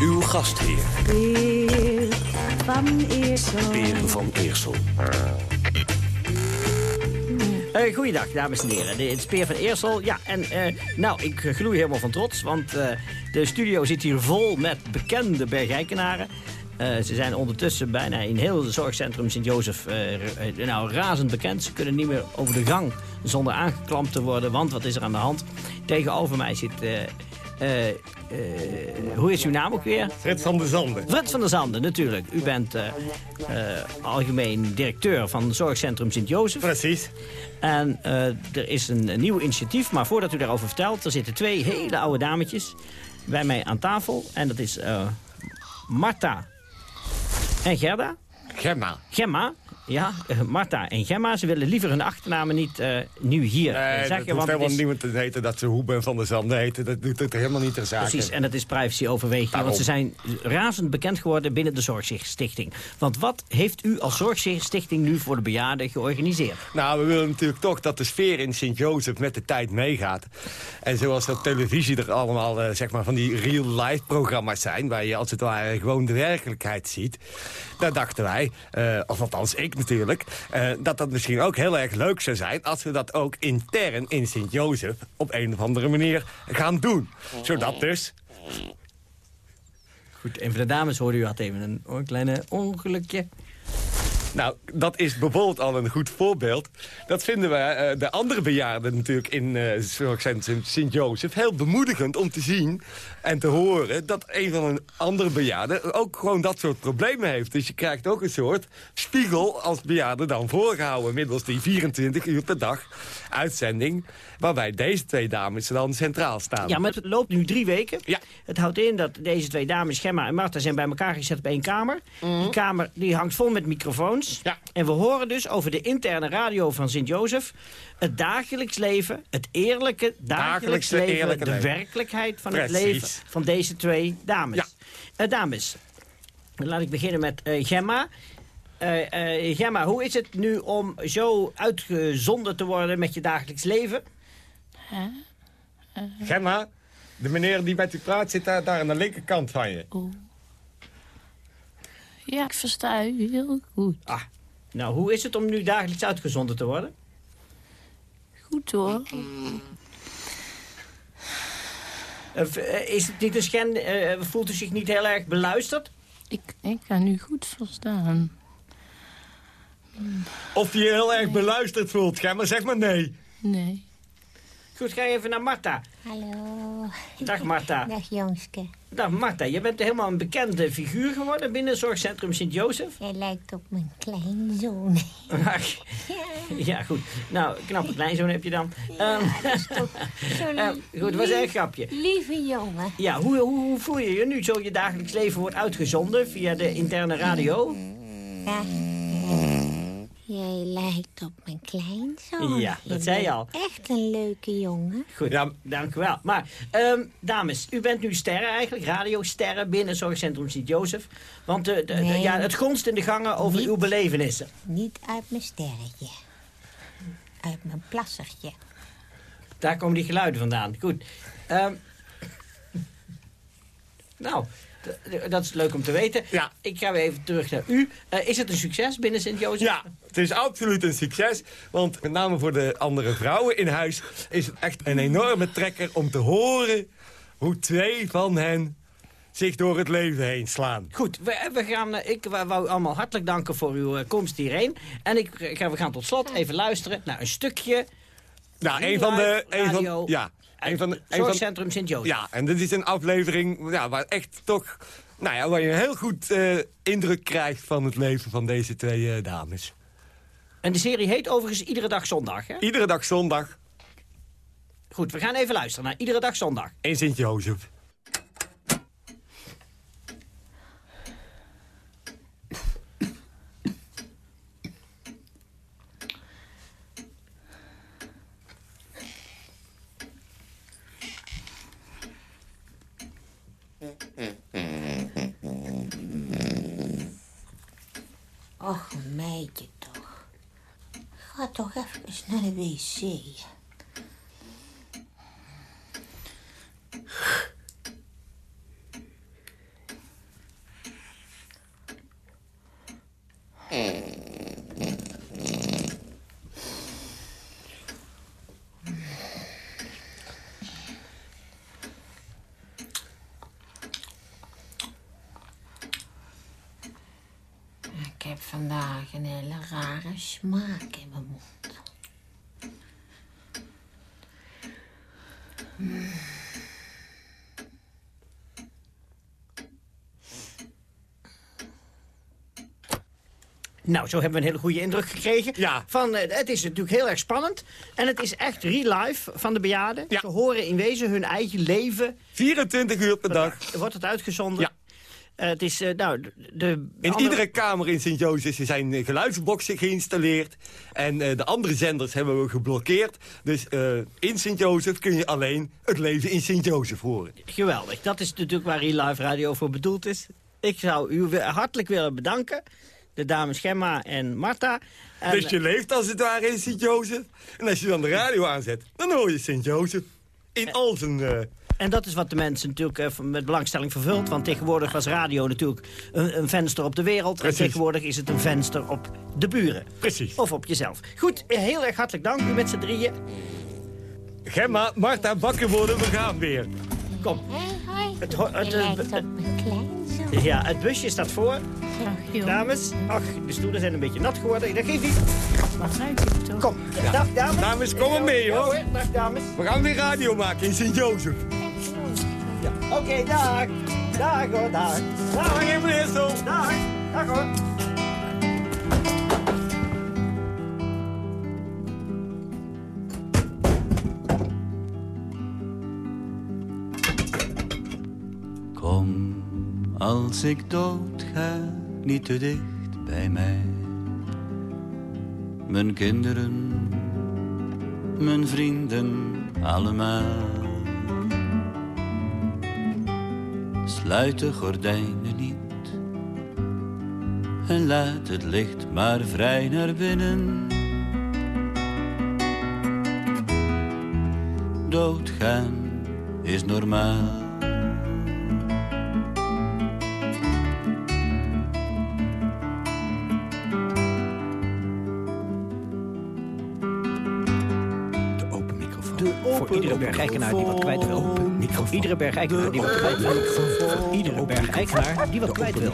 Uw gastheer, van Eersel. Peer van Eersel. Eh goeiedag, dames en heren. De, Speer van Eersel. Ja, en eh, nou, ik eh, gloei helemaal van trots, want eh, de studio zit hier vol met bekende Bergijkenaren. Eh, ze zijn ondertussen bijna in heel het zorgcentrum Sint-Jozef eh, eh, nou, razend bekend. Ze kunnen niet meer over de gang zonder aangeklampt te worden, want wat is er aan de hand? Tegenover mij zit... eh, eh, hoe is uw naam ook weer? Frits van der Zanden. Frits van der Zanden, natuurlijk. U bent eh, eh, algemeen directeur van het zorgcentrum Sint-Jozef. Precies. En eh, er is een, een nieuw initiatief, maar voordat u daarover vertelt... er zitten twee hele oude dametjes bij mij aan tafel. En dat is eh Marta en Gerda. Gemma. Gemma, ja, eh, Marta en Gemma. Ze willen liever hun achternamen niet eh, nu hier eh, Nee, dat zeggen. hoeft Want het helemaal is, niemand te weten dat ze Hoeben van der Zanden heten. Dat doet het helemaal niet ter zake. Precies, en dat is privacyoverweging. Want ze zijn razend bekend geworden binnen de Zorgstichting. Want wat heeft u als Zorgstichting nu voor de bejaarden georganiseerd? Nou, we willen natuurlijk toch dat de sfeer in Sint-Jozef met de tijd meegaat. En zoals op televisie er allemaal eh, zeg maar van die real-life programma's zijn... waar je als het ware gewoon de werkelijkheid ziet... daar dachten wij, eh, of althans ik natuurlijk... eh, dat dat misschien ook heel erg leuk zou zijn... als we dat ook intern in Sint-Jozef op een of andere manier gaan doen. Zodat dus Goed, een van de dames hoorde u had even een, een kleine ongelukje. Nou, dat is bijvoorbeeld al een goed voorbeeld. Dat vinden we eh, de andere bejaarden natuurlijk in uh, zorgcentrum Sint-Jozef... heel bemoedigend om te zien en te horen... dat een van de andere bejaarden ook gewoon dat soort problemen heeft. Dus je krijgt ook een soort spiegel als bejaarde dan voorgehouden... middels die 24 uur per dag uitzending... waarbij deze twee dames dan centraal staan. Ja, maar het loopt nu drie weken. Ja. Het houdt in dat deze twee dames, Gemma en Marta... zijn bij elkaar gezet op één kamer. Die kamer die hangt vol met microfoons. Ja. En we horen dus over de interne radio van Sint-Jozef... het dagelijks leven, het eerlijke dagelijks Dagelijkse, leven... eerlijke de leven. werkelijkheid van het leven van deze twee dames. Ja. Eh, dames, laat ik beginnen met eh, Gemma. Eh, eh, Gemma, hoe is het nu om zo uitgezonden te worden met je dagelijks leven? Gemma, de meneer die met u praat zit daar, daar aan de linkerkant van je. Ja, ik versta u heel goed. Ah, nou, hoe is het om nu dagelijks uitgezonden te worden? Goed hoor. Eh, eh, is het niet een scan? eh, voelt u zich niet heel erg beluisterd? Ik, ik kan u goed verstaan. Of je je heel erg beluisterd voelt, Gemma, zeg maar nee. Nee. Goed, ga even naar Marta. Hallo. Dag Marta. Dag Jonske. Dag Marta, je bent helemaal een bekende figuur geworden binnen zorgcentrum Sint-Jozef. Jij lijkt op mijn kleinzoon. [LAUGHS] Ach, ja, goed. Nou, knappe kleinzoon heb je dan. [LAUGHS] Zo'n eh, goed, was een grapje. Lieve jongen. Ja, hoe, hoe, hoe voel je je nu zo je dagelijks leven wordt uitgezonden via de interne radio? Ja. Jij lijkt op mijn kleinzoon. Ja, dat zei je al. Echt een leuke jongen. Goed, dank u wel. Maar, ehm, dames, u bent nu sterren eigenlijk, radiosterren binnen Zorgcentrum Sint-Jozef. Want de, de- ja, het gonst in de gangen over Niet. uw belevenissen. Niet uit mijn sterretje. Uit mijn plassertje. Daar komen die geluiden vandaan. Goed. Ehm, nou, dat is leuk om te weten. Ja. Ik ga weer even terug naar u. Eh, is het een succes binnen Sint-Jozef? Ja, het is absoluut een succes. Want met name voor de andere vrouwen in huis... is het echt een enorme trekker om te horen... hoe twee van hen zich door het leven heen slaan. Goed, we, we gaan, eh, ik wou u allemaal hartelijk danken voor uw eh, komst hierheen. En ik, eh, we gaan tot slot even luisteren naar een stukje... Nou, een van de... Een van, ja, een van de... Zorgcentrum Sint-Jozef. Ja, en dit is een aflevering ja, waar echt toch... Nou ja, waar je een heel goed eh, indruk krijgt van het leven van deze twee eh, dames. En de serie heet overigens Iedere Dag Zondag, hè? Iedere dag zondag Goed, we gaan even luisteren naar Iedere Dag Zondag. in Sint-Jozef. Och, meidje. Ga toch even naar de wc. Ik heb vandaag een hele rare smaak in mijn mond. Nou, zo hebben we een hele goede indruk gekregen. Ja. Van, eh, het is natuurlijk heel erg spannend. En het is echt real life van de bejaarden. Ze horen in wezen hun eigen leven. 24 uur per dag. Wordt het uitgezonden. Ja. Eh, het is, eh, nou, de-. In andere- iedere kamer in Sint-Jozef zijn geluidsboxen geïnstalleerd. En de andere zenders hebben we geblokkeerd. Dus in Sint-Jozef kun je alleen het leven in Sint-Jozef horen. Geweldig. Dat is natuurlijk waar Real Life Radio voor bedoeld is. Ik zou u hartelijk willen bedanken. De dames Gemma en Marta. En, dus je leeft als het ware in Sint-Jozef. En als je dan de radio aanzet, dan hoor je Sint-Jozef. In al zijn... eh, En dat is wat de mensen natuurlijk eh, met belangstelling vervult. Want tegenwoordig was radio natuurlijk een, een venster op de wereld. Precies. En tegenwoordig is het een venster op de buren. Precies. Of op jezelf. Goed, heel erg hartelijk dank u met z'n drieën. Gemma, Marta, wakker worden, we gaan weer. Kom. Hoi, hoi. Het, het, het- kleinzoon. [LAUGHS] ja, het busje staat voor. joh. Dames, ach, de stoelen zijn een beetje nat geworden. Dat geeft niet. Wat toch? Kom, dag dames. Dames, kom maar mee, Ja, hoor. Dag dames. We gaan weer radio maken in Sint-Jozef. Ja. Oké, dag. Dag hoor, dag. Dag. Dag, meneer. Dag. Dag hoor. Als ik dood ga, niet te dicht bij mij. Mijn kinderen, mijn vrienden, allemaal. Sluit de gordijnen niet en laat het licht maar vrij naar binnen. Doodgaan is normaal. Iedere die wat kwijt wil. Iedere die wat kwijt wil. Iedere bergijkenaar die wat kwijt wil.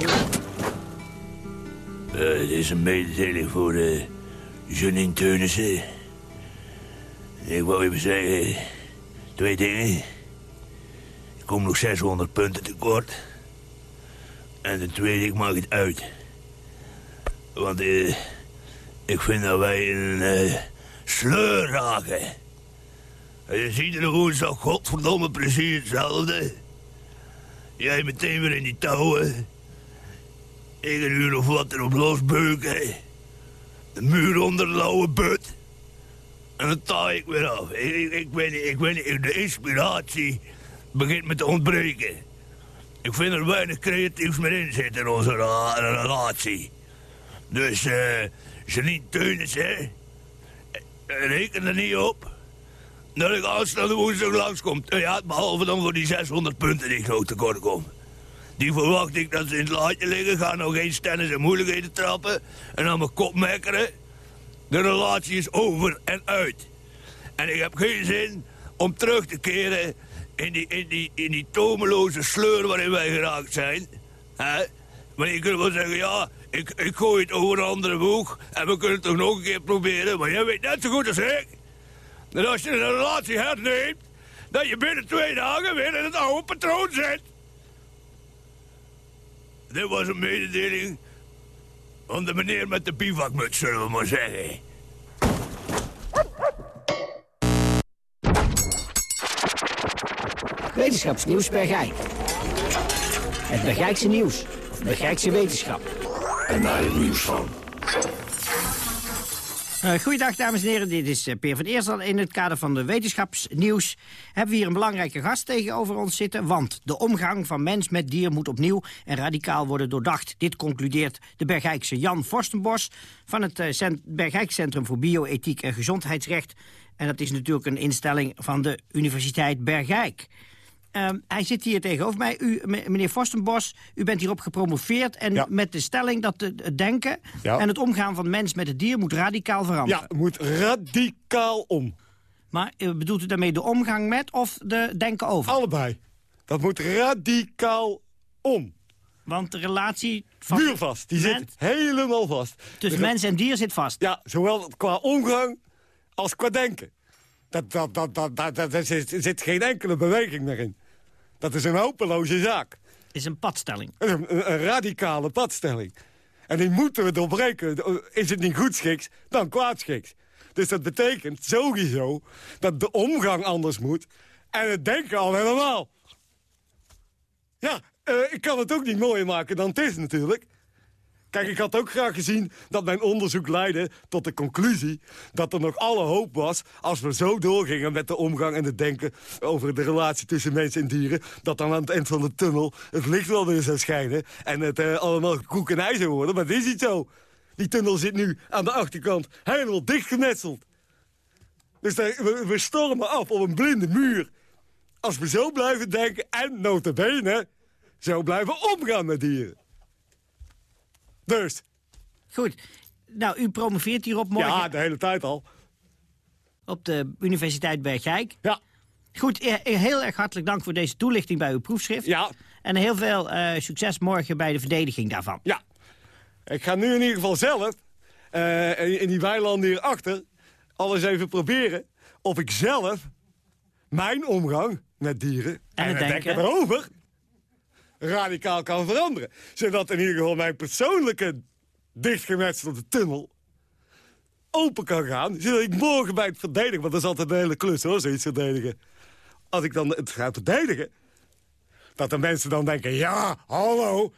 Eh, dit is een mededeling voor uh, Janine Teunissen. Ik wou even zeggen, twee dingen. Ik kom nog 600 punten tekort. En ten tweede, ik maak het uit. Want eh, ik vind dat wij een eh, sleur raken. Je ziet er woensdag godverdomme precies hetzelfde. Jij meteen weer in die touwen. Ik een uur of wat erop losbeuken. De muur onder de lauwe but. En dan taai ik weer af. Ik, ik, weet niet, ik weet niet, de inspiratie begint me te ontbreken. Ik vind er weinig creatiefs meer in zitten in onze relatie. Dus, eh, Janine Teunis, hè. Reken er niet op dat ik aanstaande woensdag langskomt. Eh, Ja, behalve dan voor die 600 punten die nog tekort kom. Die verwacht ik dat ze in het laadje liggen, gaan nog eens tennis en moeilijkheden trappen... en aan mijn kop mekkeren. De relatie is over en uit. En ik heb geen zin om terug te keren in die, in die, in die tomeloze sleur waarin wij geraakt zijn. Maar je kunt wel zeggen, ja, ik, ik gooi het over een andere boeg... en we kunnen het toch nog een keer proberen, maar jij weet net zo goed als ik... dat als je een relatie herneemt... dat je binnen twee dagen weer in het oude patroon zit. Dit was een mededeling van de meneer met de bivakmuts, zullen we maar zeggen. Wetenschapsnieuws Bergijk. Het Bergijkse nieuws. Of Bergijkse wetenschap. En daar het nieuws van. Uh, goeiedag dames en heren, dit is eh, Peer van Eersel. In het kader van de wetenschapsnieuws hebben we hier een belangrijke gast tegenover ons zitten. Want de omgang van mens met dier moet opnieuw en radicaal worden doordacht. Dit concludeert de Bergijkse Jan Forstenbos van het uh, Cent Bergijkcentrum voor Bioethiek en Gezondheidsrecht. En dat is natuurlijk een instelling van de Universiteit Bergijk. Uh, hij zit hier tegenover mij. U, meneer Forstenbos, u bent hierop gepromoveerd... en Ja. met de stelling dat het denken Ja. en het omgaan van mens met het dier... moet radicaal veranderen. Ja, moet radicaal om. Maar eh, bedoelt u daarmee de omgang met of de denken over? Allebei. Dat moet radicaal om. Want de relatie van Muurvast, die zit helemaal vast. tussen mens en dier zit vast. Ja, zowel qua omgang als qua denken. Dat, dat, dat, dat, dat, er zit geen enkele beweging meer in. Dat is een hopeloze zaak. is een padstelling. Een, een, een radicale padstelling. En die moeten we doorbreken. Is het niet goedschiks, dan kwaadschiks. Dus dat betekent sowieso dat de omgang anders moet... en het denken al helemaal. Ja, eh, ik kan het ook niet mooier maken dan het is natuurlijk. Kijk, ik had ook graag gezien dat mijn onderzoek leidde tot de conclusie... dat er nog alle hoop was als we zo doorgingen met de omgang en het denken... over de relatie tussen mensen en dieren... dat dan aan het eind van de tunnel het licht wel weer zou schijnen... en het eh, allemaal koek en ei zou worden, maar dat is niet zo. Die tunnel zit nu aan de achterkant helemaal dichtgemetseld. Dus we stormen af op een blinde muur. Als we zo blijven denken en notabene zo blijven omgaan met dieren. Dus. Goed. Nou, u promoveert hierop morgen. Ja, de hele tijd al. Op de Universiteit Bergijk. Ja. Goed, eh, eh, heel erg hartelijk dank voor deze toelichting bij uw proefschrift. Ja. En heel veel eh, succes morgen bij de verdediging daarvan. Ja. Ik ga nu in ieder geval zelf, in, die weilanden hierachter... alles even proberen of ik zelf mijn omgang met dieren... En het het denken. erover radicaal kan veranderen. Zodat in ieder geval mijn persoonlijke dichtgemetselde tunnel open kan gaan. Zodat ik morgen bij het verdedigen... want dat is altijd een hele klus hoor, zoiets verdedigen. Als ik dan het ga verdedigen... dat de mensen dan denken... ja, hallo,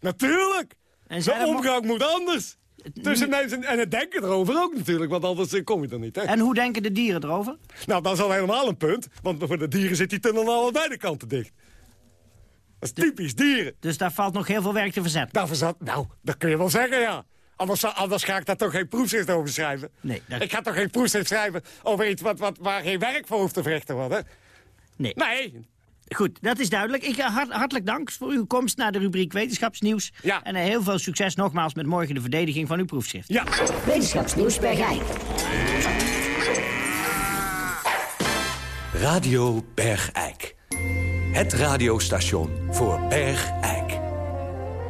natuurlijk. En de omgang moet anders. Tussen mensen en het denken erover ook natuurlijk, want anders kom je er niet. Hè? En hoe denken de dieren erover? Nou, dat is al helemaal een punt, want voor de dieren zit die tunnel aan allebei de kanten dicht. Dat is typisch dieren. Dus daar valt nog heel veel werk te verzetten. Nou, verzat, nou dat kun je wel zeggen, ja. Anders, anders ga ik daar toch geen proefschrift over schrijven. Nee, dat- Ik ga toch geen proefschrift schrijven over iets wat, wat, waar geen werk voor hoeft te verrichten worden. Nee. Nee. Goed, dat is duidelijk. Ik, eh, hart- hartelijk dank voor uw komst naar de rubriek Wetenschapsnieuws. Ja. En eh, heel veel succes nogmaals met morgen de verdediging van uw proefschrift. Ja. Wetenschapsnieuws Rijn. Radio Bergijk. Het radiostation voor Bergijk.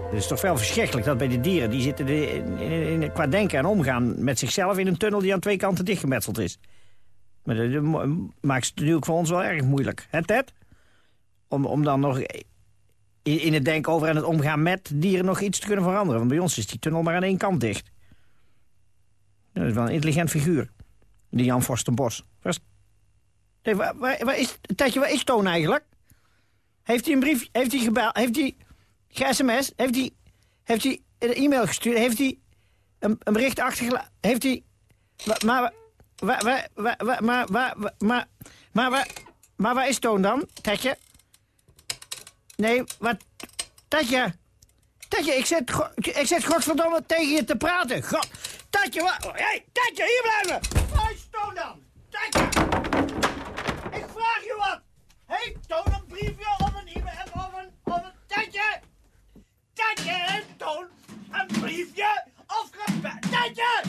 Het is toch wel verschrikkelijk dat bij de dieren... die zitten in, in- in- qua denken en omgaan met zichzelf... in een tunnel die aan twee kanten dichtgemetseld is. Maar dat, dat mo- maakt het natuurlijk voor ons wel erg moeilijk. Hè, Ted? Om, om dan nog in, het denken over en het omgaan met dieren nog iets te kunnen veranderen. Want bij ons is die tunnel maar aan één kant dicht. Dat is wel een intelligent figuur. Die Jan Forstenbos. Waar is, nee, waar, waar is, Tedje, waar is Toon eigenlijk? Heeft hij een brief, heeft hij gebeld, heeft hij ge-sms, heeft hij, heeft hij een e-mail gestuurd, heeft hij een, een bericht achtergelaten, heeft hij... Maar, waar, waar, waar, waar, maar, waar maar, maar, waar is Toon dan, Tetje? Nee, wat, Tetje? Tetje, ik zit, ik zit godverdomme tegen je te praten. God, Tetje, wat, hé, hey, Tetje, hier blijven! Waar is Toon dan? Tetje! Ik vraag je wat! Hé, hey, toon een briefje op Tentje hem of tandje. Heeft Toon een briefje of gebeld. Tandje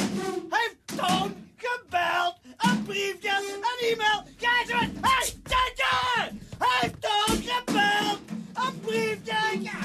heeft Toon gebeld. Een briefje, een e-mail. Kijk eens, hey, Tandje heeft Toon gebeld. Een briefje.